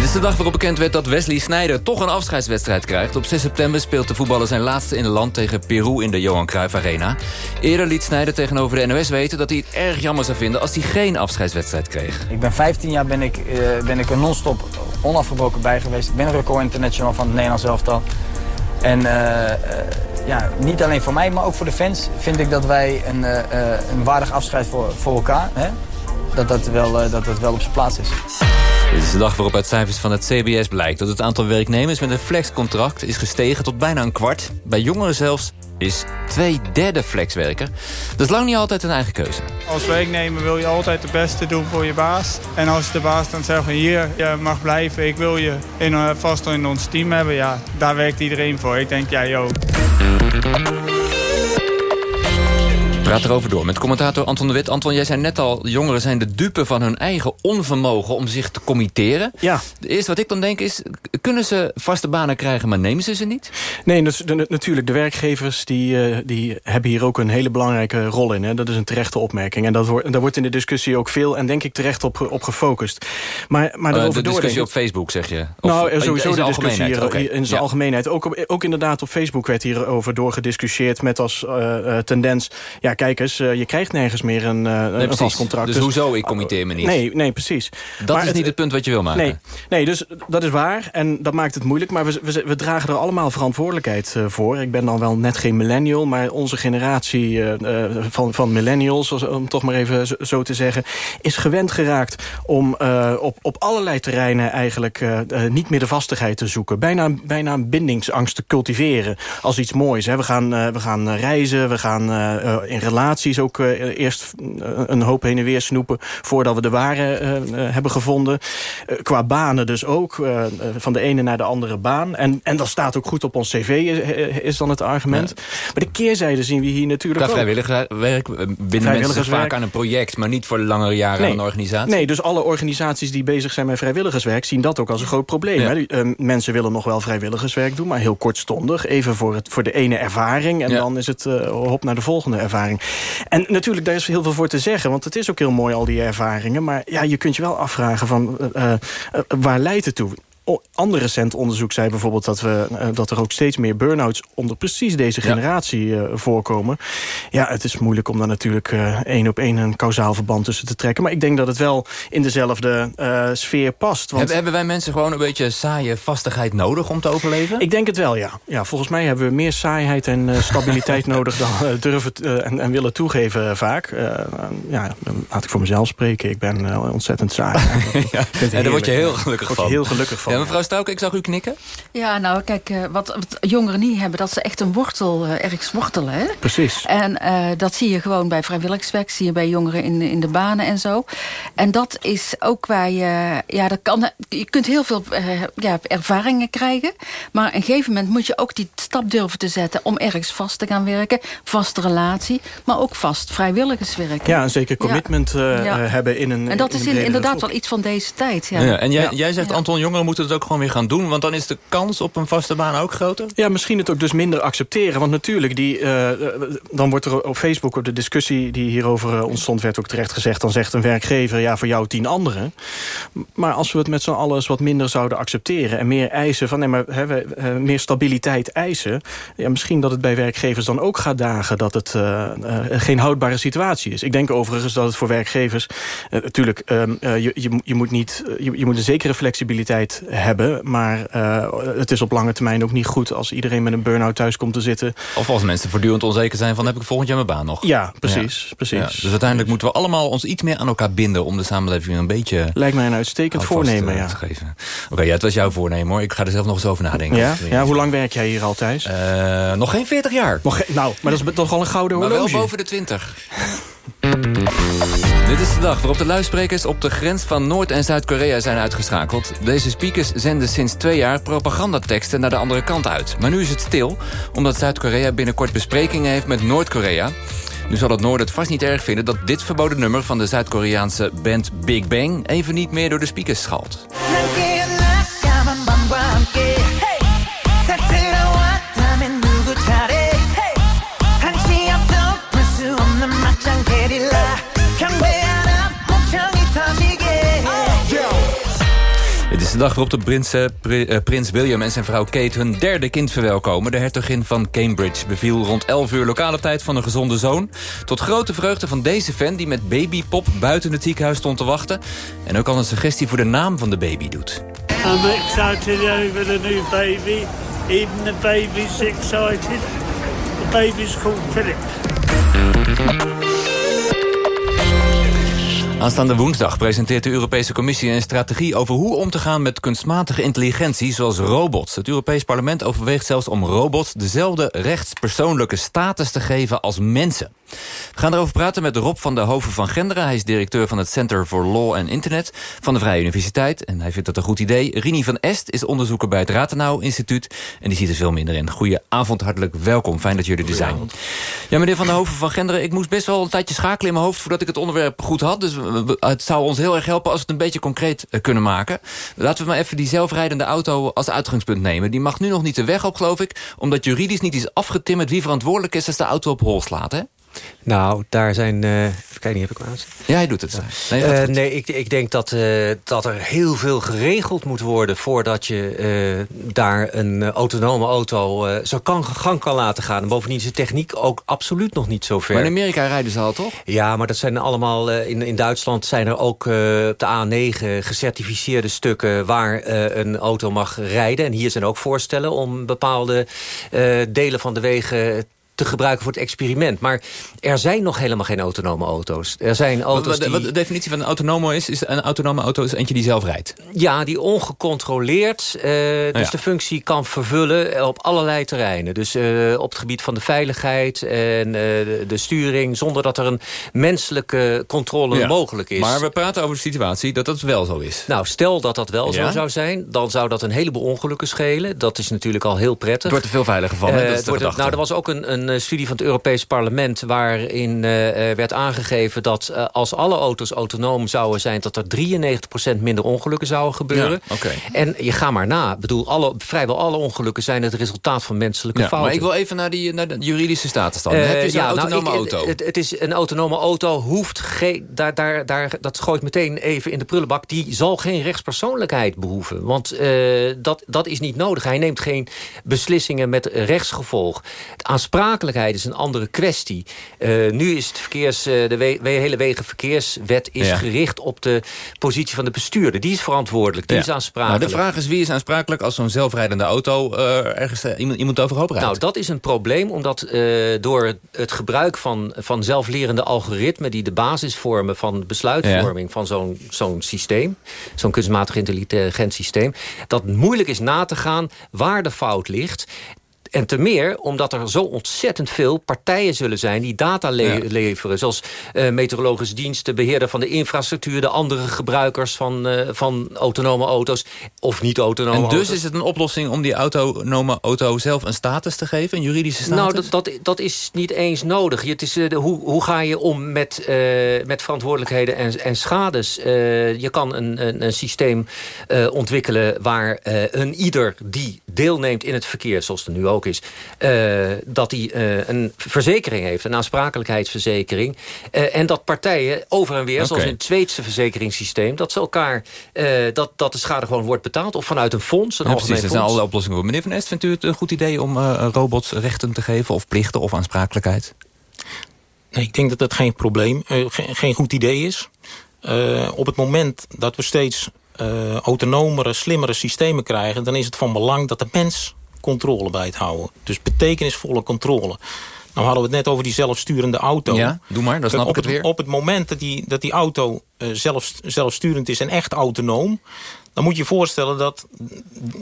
Dit is de dag waarop bekend werd dat Wesley Sneijder toch een afscheidswedstrijd krijgt. Op 6 september speelt de voetballer zijn laatste in het land tegen Peru in de Johan Cruijff Arena. Eerder liet Sneijder tegenover de NOS weten dat hij het erg jammer zou vinden als hij geen afscheidswedstrijd kreeg. Ik ben 15 jaar ben ik, eh, ben ik er non-stop onafgebroken bij geweest. Ik ben record international van het Nederlands elftal. En eh, eh, ja, niet alleen voor mij, maar ook voor de fans vind ik dat wij een, een waardig afscheid voor, voor elkaar. Hè? dat, dat, wel, dat het wel op zijn plaats is. Dit is de dag waarop uit cijfers van het CBS blijkt... dat het aantal werknemers met een flexcontract is gestegen tot bijna een kwart. Bij jongeren zelfs is twee derde flexwerker. Dat is lang niet altijd een eigen keuze. Als werknemer wil je altijd het beste doen voor je baas. En als de baas dan zegt van hier, je mag blijven, ik wil je in, vast in ons team hebben. Ja, daar werkt iedereen voor. Ik denk jij ook praat erover door met commentator Anton de Wit. Anton, jij zei net al, jongeren zijn de dupe van hun eigen onvermogen om zich te committeren. Ja. Eerst wat ik dan denk is, kunnen ze vaste banen krijgen, maar nemen ze ze niet? Nee, dus natuurlijk, de werkgevers die, uh, die hebben hier ook een hele belangrijke rol in. Hè. Dat is een terechte opmerking. En dat wordt, daar wordt in de discussie ook veel en denk ik terecht op, op gefocust. Maar, maar uh, de discussie op Facebook, zeg je? Of, nou, sowieso de discussie hier okay. in zijn algemeenheid. Ook, ook inderdaad op Facebook werd hierover doorgediscussieerd met als uh, tendens... Ja, kijk eens, uh, je krijgt nergens meer een, uh, nee, een vast contract. Dus, dus, hoezo, ik committeer me niet? Nee, nee precies. Dat maar is het, niet het punt wat je wil maken? Nee, nee, dus dat is waar en dat maakt het moeilijk. Maar we, we, we dragen er allemaal verantwoordelijkheid uh, voor. Ik ben dan wel net geen millennial, maar onze generatie van, van millennials... om toch maar even zo, zo te zeggen... is gewend geraakt om op, op allerlei terreinen eigenlijk niet meer de vastigheid te zoeken. Bijna, bijna een bindingsangst te cultiveren als iets moois. Hè. We, gaan, we gaan reizen, we gaan in relaties ook uh, eerst een hoop heen en weer snoepen... voordat we de ware uh, hebben gevonden. qua banen dus ook. van de ene naar de andere baan. En, en dat staat ook goed op ons cv, is, is dan het argument. Ja. Maar de keerzijde zien we hier natuurlijk Qua vrijwilligerswerk binnen mensen vaak aan een project... maar niet voor langere jaren nee. aan een organisatie? Nee, dus alle organisaties die bezig zijn met vrijwilligerswerk... zien dat ook als een groot probleem. Ja. Hè? mensen willen nog wel vrijwilligerswerk doen, maar heel kortstondig. Even voor, het, voor de ene ervaring en ja. dan is het hop naar de volgende ervaring. En natuurlijk, daar is heel veel voor te zeggen. Want het is ook heel mooi, al die ervaringen. Maar ja, je kunt je wel afvragen van uh, uh, waar leidt het toe? Ander recent onderzoek zei bijvoorbeeld dat, we, uh, dat er ook steeds meer burn-outs onder precies deze generatie ja. uh, voorkomen. Ja, het is moeilijk om daar natuurlijk uh, één op één een kausaal verband tussen te trekken. Maar ik denk dat het wel in dezelfde sfeer past. Want... Hebben wij mensen gewoon een beetje saaie vastigheid nodig om te overleven? Ik denk het wel, ja. ja volgens mij hebben we meer saaiheid en stabiliteit nodig dan durven en, en, willen toegeven vaak. ja, laat ik voor mezelf spreken. Ik ben ontzettend saai. ja, en daar word je heel gelukkig van. Word je heel gelukkig van. Ja, mevrouw Stouke, ik zag u knikken. Ja, nou kijk, uh, wat, wat, jongeren niet hebben... dat ze echt een wortel uh, ergens wortelen. Hè? Precies. En uh, dat zie je gewoon bij vrijwilligerswerk. zie je bij jongeren in, in de banen en zo. En dat is ook waar je... Ja, dat kan, je kunt heel veel ja, ervaringen krijgen. Maar op een gegeven moment moet je ook die stap durven te zetten... om ergens vast te gaan werken. Vaste relatie, maar ook vast vrijwilligerswerk. Ja, en zeker commitment ja. Ja. hebben in een En dat in is in, inderdaad groep. wel iets van deze tijd. Ja. Ja, en jij, jij zegt, Anton, jongeren moeten het ook gewoon weer gaan doen? Want dan is de kans op een vaste baan ook groter? Ja, misschien het ook dus minder accepteren. Want natuurlijk, die, uh, dan wordt er op Facebook... op de discussie die hierover ontstond, werd ook terecht gezegd... dan zegt een werkgever, ja, voor jou tien anderen. Maar als we het met z'n allen wat minder zouden accepteren... en meer eisen, van, nee, maar, we, meer stabiliteit eisen... Ja, misschien dat het bij werkgevers dan ook gaat dagen... dat het geen houdbare situatie is. Ik denk overigens dat het voor werkgevers... natuurlijk, ehm, je, je, je, moet niet, je, je moet een zekere flexibiliteit hebben... maar uh, het is op lange termijn ook niet goed... als iedereen met een burn-out thuis komt te zitten. Of als mensen voortdurend onzeker zijn van... heb ik volgend jaar mijn baan nog? Ja, precies. Ja. precies. Ja, dus uiteindelijk moeten we allemaal ons iets meer aan elkaar binden... om de samenleving een beetje... Lijkt mij een uitstekend voornemen, ja. Oké, okay, ja, het was jouw voornemen, hoor. Ik ga er zelf nog eens over nadenken. Ja? ja hoe lang werk jij hier al, Thijs? Uh, nog geen 40 jaar. Nog nou, maar dat is toch al een gouden horloge. Maar wel boven de 20. Dit is de dag waarop de luidsprekers op de grens van Noord- en Zuid-Korea zijn uitgeschakeld. Deze speakers zenden sinds twee jaar propagandateksten naar de andere kant uit. Maar nu is het stil, omdat Zuid-Korea binnenkort besprekingen heeft met Noord-Korea. Nu zal het Noorden het vast niet erg vinden dat dit verboden nummer van de Zuid-Koreaanse band Big Bang even niet meer door de speakers schalt. De dag waarop de prins, prins William en zijn vrouw Kate hun derde kind verwelkomen. De hertogin van Cambridge beviel rond 11 uur lokale tijd van een gezonde zoon. Tot grote vreugde van deze fan die met babypop buiten het ziekenhuis stond te wachten. En ook al een suggestie voor de naam van de baby doet. I'm excited over the new baby. Even the baby's excited. The baby's called Philip. Aanstaande woensdag presenteert de Europese Commissie een strategie over hoe om te gaan met kunstmatige intelligentie zoals robots. Het Europees Parlement overweegt zelfs om robots dezelfde rechtspersoonlijke status te geven als mensen. We gaan erover praten met Rob van der Hoven van Genderen. Hij is directeur van het Center for Law and Internet van de Vrije Universiteit. En hij vindt dat een goed idee. Rini van Est is onderzoeker bij het Ratenau Instituut. En die ziet er veel minder in. Goedenavond, hartelijk welkom. Fijn dat jullie er zijn. Ja, meneer van der Hoven van Genderen, ik moest best wel een tijdje schakelen in mijn hoofd... voordat ik het onderwerp goed had. Dus het zou ons heel erg helpen als we het een beetje concreet eh, kunnen maken. Laten we maar even die zelfrijdende auto als uitgangspunt nemen. Die mag nu nog niet de weg op, geloof ik. Omdat juridisch niet is afgetimmerd wie verantwoordelijk is... als de auto op hol slaat, hè? Nou, daar zijn... Uh, even kijken, heb ik aan. Ja, hij doet het. Nee, uh, nee ik, ik denk dat, uh, dat er heel veel geregeld moet worden... voordat je daar een autonome auto zo kan, gang kan laten gaan. En bovendien is de techniek ook absoluut nog niet zo ver. Maar in Amerika rijden ze al, toch? Ja, maar dat zijn allemaal... in, in Duitsland zijn er ook op de A9 gecertificeerde stukken... waar een auto mag rijden. En hier zijn ook voorstellen om bepaalde delen van de wegen te gebruiken voor het experiment. Maar er zijn nog helemaal geen autonome auto's. Er zijn auto's wat, wat, de definitie van een autonome is, is een autonome auto is eentje die zelf rijdt? Ja, die ongecontroleerd uh, dus de functie kan vervullen op allerlei terreinen. Dus uh, op het gebied van de veiligheid en uh, de, de, sturing... zonder dat er een menselijke controle ja. mogelijk is. Maar we praten over de situatie dat dat wel zo is. Nou, stel dat dat wel ja. zo zou zijn... dan zou dat een heleboel ongelukken schelen. Dat is natuurlijk al heel prettig. Het wordt er veel veiliger van, hè? Dat is de wordt, nou, er was ook een, een een studie van het Europees Parlement... waarin uh, werd aangegeven dat als alle auto's autonoom zouden zijn... dat er 93% minder ongelukken zouden gebeuren. Ja, okay. En je gaat maar na. Ik bedoel, alle, vrijwel alle ongelukken zijn het resultaat van menselijke ja, fouten. Maar ik wil even naar, die, naar de juridische status dan. Heb je zo'n ja, autonome nou, ik, auto? Het, het, is een autonome auto hoeft geen... Daar, daar, daar, dat gooit meteen even in de prullenbak. Die zal geen rechtspersoonlijkheid behoeven. Want dat, dat is niet nodig. Hij neemt geen beslissingen met rechtsgevolg. Het is een andere kwestie. Uh, nu is het verkeers, uh, de we hele wegenverkeerswet is ja. gericht op de positie van de bestuurder. Die is verantwoordelijk, die ja. is aansprakelijk. Nou, de vraag is wie is aansprakelijk als zo'n zelfrijdende auto uh, ergens iemand, iemand overhoop rijdt? Nou, dat is een probleem, omdat door het gebruik van, van zelflerende algoritmen... die de basis vormen van besluitvorming ja. van zo'n zo'n systeem... zo'n kunstmatig intelligent systeem... dat moeilijk is na te gaan waar de fout ligt... En te meer omdat er zo ontzettend veel partijen zullen zijn... die data le ja. leveren. Zoals uh, meteorologische diensten, beheerder van de infrastructuur... de andere gebruikers van, uh, van autonome auto's of niet autonome En dus auto's. is het een oplossing om die autonome auto zelf een status te geven? Een juridische status? Nou, dat, dat, dat is niet eens nodig. Het is, uh, de, hoe, hoe ga je om met, met verantwoordelijkheden en, en schades? je kan een, een, een systeem ontwikkelen waar een ieder die deelneemt in het verkeer... zoals er nu ook is... Uh, dat hij uh, een verzekering heeft, een aansprakelijkheidsverzekering. Uh, en dat partijen over en weer, okay. zoals in het Zweedse verzekeringssysteem... dat ze elkaar, dat, dat de schade gewoon wordt betaald. Of vanuit een fonds, een ja, algemeen precies, fonds. Er zijn alle oplossingen voor. Meneer Van Est, vindt u het een goed idee om robots rechten te geven... of plichten of aansprakelijkheid? Nee, ik denk dat dat geen probleem, geen, geen goed idee is. op het moment dat we steeds autonomere, slimmere systemen krijgen... dan is het van belang dat de mens controle bij het houden. Dus betekenisvolle controle. Nou hadden we het net over die zelfsturende auto. Ja, doe maar, dat snap op ik het weer. Op het moment dat die, dat die auto uh, zelf, zelfsturend is en echt autonoom... dan moet je je voorstellen dat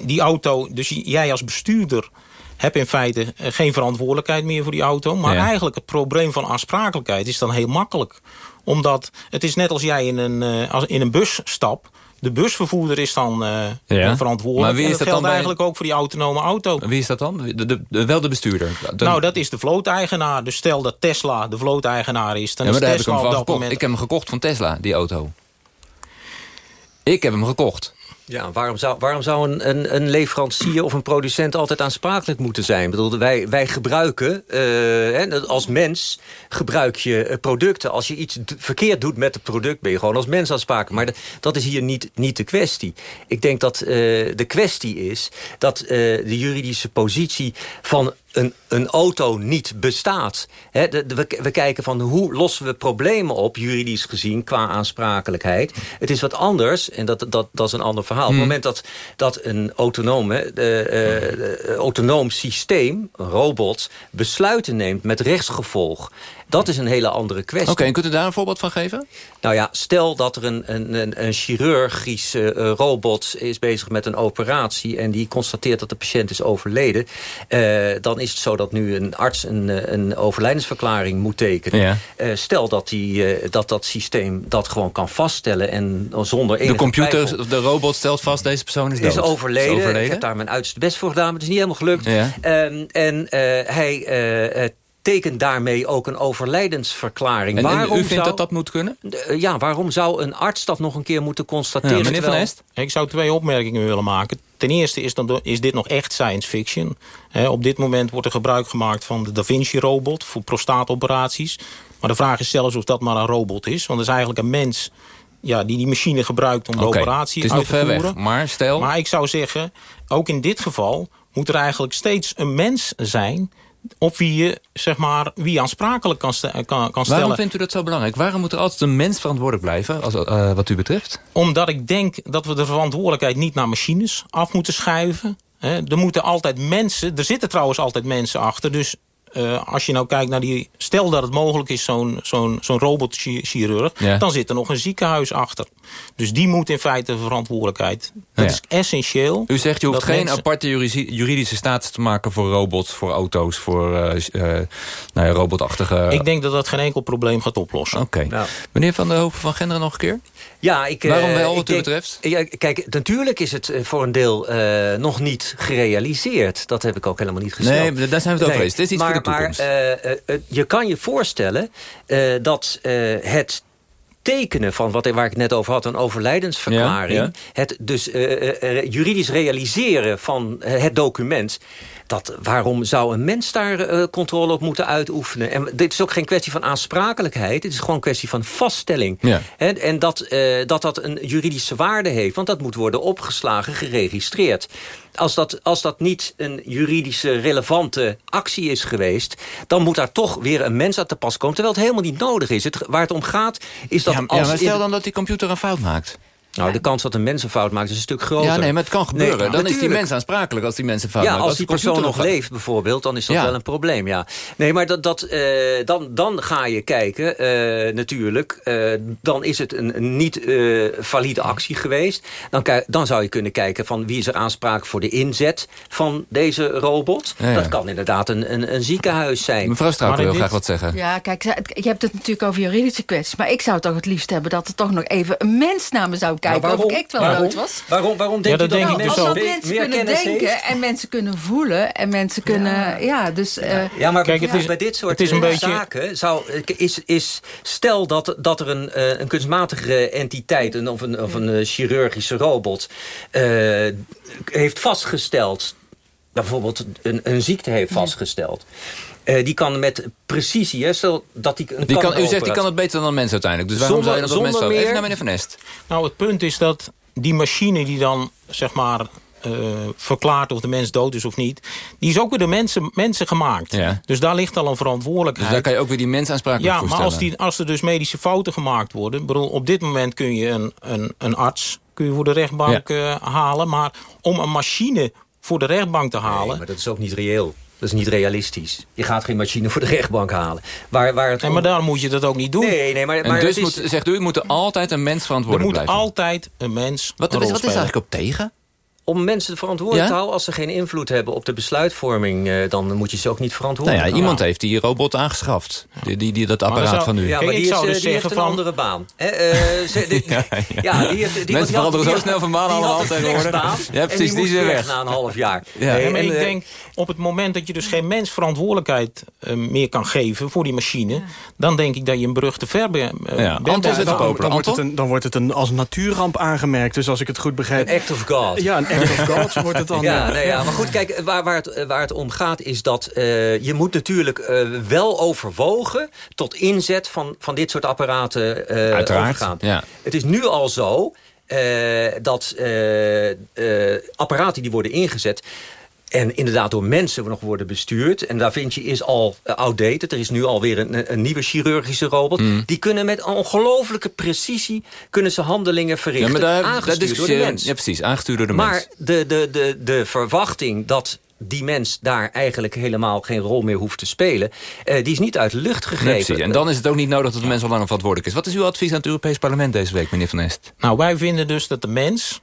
die auto... dus jij als bestuurder hebt in feite geen verantwoordelijkheid meer voor die auto. Maar ja. eigenlijk het probleem van aansprakelijkheid is dan heel makkelijk. Omdat het is net als jij in een, als in een bus stapt de busvervoerder is dan uh, ja. verantwoordelijk. Maar wie is dat, dat geldt dan eigenlijk bij... ook voor die autonome auto. Wie is dat dan? De, de, de, wel de bestuurder? De... Nou, dat is de vlooteigenaar. Dus stel dat Tesla de vlooteigenaar is... dan ja, is Tesla Tesla heb ik, op dat gekocht. moment... ik heb hem gekocht van Tesla, die auto. Ik heb hem gekocht. Ja, waarom zou, waarom zou een, een, een, leverancier of een producent altijd aansprakelijk moeten zijn? Ik wij, wij gebruiken, uh, als mens gebruik je producten. Als je iets verkeerd doet met het product, ben je gewoon als mens aansprakelijk. Maar dat is hier niet, niet de kwestie. Ik denk dat uh, de kwestie is dat de juridische positie van een, een auto niet bestaat. we, we, kijken van hoe lossen we problemen op, juridisch gezien, qua aansprakelijkheid. Het is wat anders, en dat, dat, dat is een ander verhaal. Op het hmm. moment dat, dat een autonoom, uh, autonoom systeem, een robot, besluiten neemt met rechtsgevolg... Dat is een hele andere kwestie. Oké, en kunt u daar een voorbeeld van geven? Nou ja, stel dat er een, een, een chirurgische uh, robot is bezig met een operatie... en die constateert dat de patiënt is overleden... Uh, dan is het zo dat nu een arts een, eh, een overlijdensverklaring moet tekenen. Ja. Uh, stel dat, die, dat dat systeem dat gewoon kan vaststellen... en zonder enige De computer, twijfel, de robot stelt vast, deze persoon is dood. Is overleden. is overleden. Ik heb daar mijn uiterste best voor gedaan, maar het is niet helemaal gelukt. Ja. Um, en hij tekent daarmee ook een overlijdensverklaring. En, waarom u vindt zou, dat dat moet kunnen? Uh, ja, waarom zou een arts dat nog een keer moeten constateren? Ja, meneer Van Est? Ik zou twee opmerkingen willen maken. Ten eerste is, dan, is dit nog echt science fiction. op dit moment wordt er gebruik gemaakt van de Da Vinci-robot... voor prostaatoperaties. Maar de vraag is zelfs of dat maar een robot is. Want het is eigenlijk een mens ja, die die machine gebruikt om de operatie uit te voeren. Weg, maar stel... Maar ik zou zeggen, ook in dit geval moet er eigenlijk steeds een mens zijn op wie je, zeg maar, wie aansprakelijk kan, kan, kan stellen. Waarom vindt u dat zo belangrijk? Waarom moet er altijd een mens verantwoordelijk blijven, als, uh, wat u betreft? Omdat ik denk dat we de verantwoordelijkheid niet naar machines af moeten schuiven. er moeten altijd mensen, er zitten trouwens altijd mensen achter, dus uh, als je nou kijkt naar die... Stel dat het mogelijk is, zo'n zo'n zo'n robotchirurg... dan zit er nog een ziekenhuis achter. Dus die moet in feite verantwoordelijkheid. Dat is essentieel. U zegt, je hoeft geen aparte juridische status te maken... voor robots, voor auto's, voor uh, uh, nou ja, robotachtige... Ik denk dat dat geen enkel probleem gaat oplossen. Oké. Meneer Van der Hoven van Genderen nog een keer? Ja, ik, Waarom wel, wat u betreft? Ja, kijk, natuurlijk is het voor een deel nog niet gerealiseerd. Dat heb ik ook helemaal niet gezegd. Nee, daar zijn we het over eens. Het is iets voor de toekomst. Maar je kan je voorstellen dat het tekenen van wat, waar ik het net over had, een overlijdensverklaring. Het dus uh, juridisch realiseren van het document. Dat, waarom zou een mens daar controle op moeten uitoefenen? En dit is ook geen kwestie van aansprakelijkheid. Het is gewoon een kwestie van vaststelling. Ja. En, en dat, dat dat een juridische waarde heeft. Want dat moet worden opgeslagen, geregistreerd als dat, als dat niet een juridische relevante actie is geweest... dan moet daar toch weer een mens aan te pas komen. Terwijl het helemaal niet nodig is. Het, waar het om gaat is dat... Ja, als ja, maar stel dan dat die computer een fout maakt. Nou, de kans dat een mens een fout maakt is een stuk groter. Ja, nee, maar het kan gebeuren. dan is die mens aansprakelijk als die mensen fout ja, maakt. Als, als die persoon nog leeft bijvoorbeeld, dan is dat wel een probleem. Ja. Nee, maar dat, dat, uh, dan, dan ga je kijken, uh, natuurlijk. Uh, dan is het een, een niet valide actie geweest. Dan, dan zou je kunnen kijken van wie is er aanspraak voor de inzet van deze robot. Ja, ja. Dat kan inderdaad een, een, een ziekenhuis zijn. Mevrouw Straat wil graag wat zeggen. Ja, kijk, je hebt het natuurlijk over juridische kwesties. Maar ik zou toch het liefst hebben dat er toch nog even een mens naar me zou kijken waarom, of ik echt wel waarom, dood was. Waarom, waarom denk ja, je dat, denk mensen dus mensen kunnen denken en mensen kunnen voelen en mensen kunnen... Ja, ja dus... Ja, uh, ja maar Kijk, het is, bij dit soort is een beetje... zaken zou, is, is... Stel dat, dat er een, uh, een kunstmatige entiteit een, of een, of een uh, chirurgische robot uh, heeft vastgesteld bijvoorbeeld een, een ziekte heeft vastgesteld. Uh, die kan met precisie, hè, stel dat die, die kan, U zegt die kan het beter dan een mens uiteindelijk. Dus waarom zonder, zou je dat mensen... Even naar meneer Van Est. Nou, het punt is dat die machine die dan, zeg maar... Uh, verklaart of de mens dood is of niet... die is ook weer door mensen, mensen gemaakt. Ja. Dus daar ligt al een verantwoordelijkheid. Dus daar kan je ook weer die mens aansprakelijk ja, maar als, die, als er dus medische fouten gemaakt worden... Bedoel, op dit moment kun je een, een, een arts kun je voor de rechtbank ja. uh, halen... maar om een machine voor de rechtbank te halen... Nee, maar dat is ook niet reëel. Dat is niet realistisch. Je gaat geen machine voor de rechtbank halen. Waar, waar het nee, maar daarom moet je dat ook niet doen. Nee, nee, maar, maar dus is... moet, zegt u, er moet altijd een mens verantwoordelijk blijven. Er moet altijd een mens Wat, wat is eigenlijk op tegen? Om mensen verantwoordelijk ja? te houden. Als ze geen invloed hebben op de besluitvorming... Uh, dan moet je ze ook niet verantwoordelijk nou ja, Iemand heeft die robot aangeschaft. Die, die, die dat apparaat zou, van u. Ja, maar die, is, dus die heeft een andere baan. He, uh, ze, die, ja, ja. die heeft, die, mensen veranderen zo snel van baan allemaal tegenwoordig. Ja, precies, die, die is weg. na een half jaar. Ja. Nee, maar ik eh, denk, op het moment dat je dus geen mens verantwoordelijkheid uh, meer kan geven... voor die machine, dan denk ik dat je een brug te ver bent. Ja. Anton dan, dan, wordt het een, dan wordt het een als natuurramp aangemerkt. Dus als ik het goed begrijp... Een act of God. Ja, een of wordt het dan. Ja, nee, ja, maar goed, kijk, waar, waar, het, waar het om gaat is dat uh, je moet natuurlijk uh, wel overwogen... tot inzet van, van dit soort apparaten uh, Uiteraard, overgaan. Ja. Het is nu al zo... Uh, dat uh, uh, apparaten die worden ingezet en inderdaad door mensen nog worden bestuurd. En Da Vinci is al uh, outdated. Er is nu alweer een, een nieuwe chirurgische robot. Mm. Die kunnen met ongelofelijke precisie... kunnen ze handelingen verrichten, Ja, maar daar- aangestuurd daar door de discussieer- mens. ja, precies, aangestuurd door de maar mens. de, de, de, de verwachting dat die mens daar eigenlijk helemaal geen rol meer hoeft te spelen... eh, die is niet uit de lucht Nee, gegrepen. precies. En dan is het ook niet nodig dat de mens al langer verantwoordelijk is. Wat is uw advies aan het Europees Parlement deze week, meneer Van Est? Nou, wij vinden dus dat de mens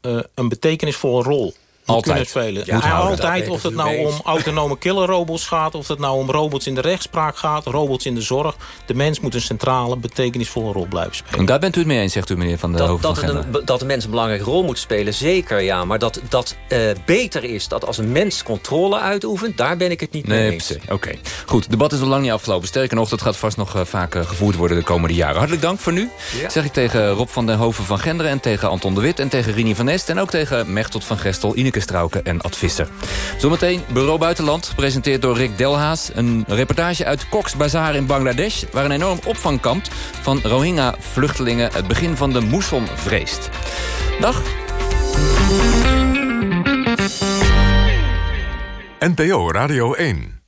eh, een betekenisvolle rol Altijd. kunnen spelen. Ja, Ja, altijd, of het nou om autonome killerrobots gaat... of het nou om robots in de rechtspraak gaat, robots in de zorg. De mens moet een centrale, betekenisvolle rol blijven spelen. En daar bent u het mee eens, zegt u, meneer Van der Dat, Hoven dat, een, dat de mens een belangrijke rol moet spelen, zeker ja. Maar dat dat eh, beter is dat als een mens controle uitoefent... daar ben ik het niet mee eens. Oké. Goed, het debat is al lang niet afgelopen. Sterker nog, dat gaat vast nog eh, vaak eh, gevoerd worden de komende jaren. Hartelijk dank voor nu. Ja. Zeg ik tegen Rob van den Hoven van Genderen... en tegen Anton de Wit en tegen Rini van Est... en ook tegen Mechtot van Gestel, Ineke Strauken en Ad Visser. Zometeen Bureau Buitenland, gepresenteerd door Rick Delhaas. Een reportage uit Cox's Bazar in Bangladesh... waar een enorm opvangkamp van Rohingya-vluchtelingen... het begin van de moesson vreest. Dag. NPO Radio 1.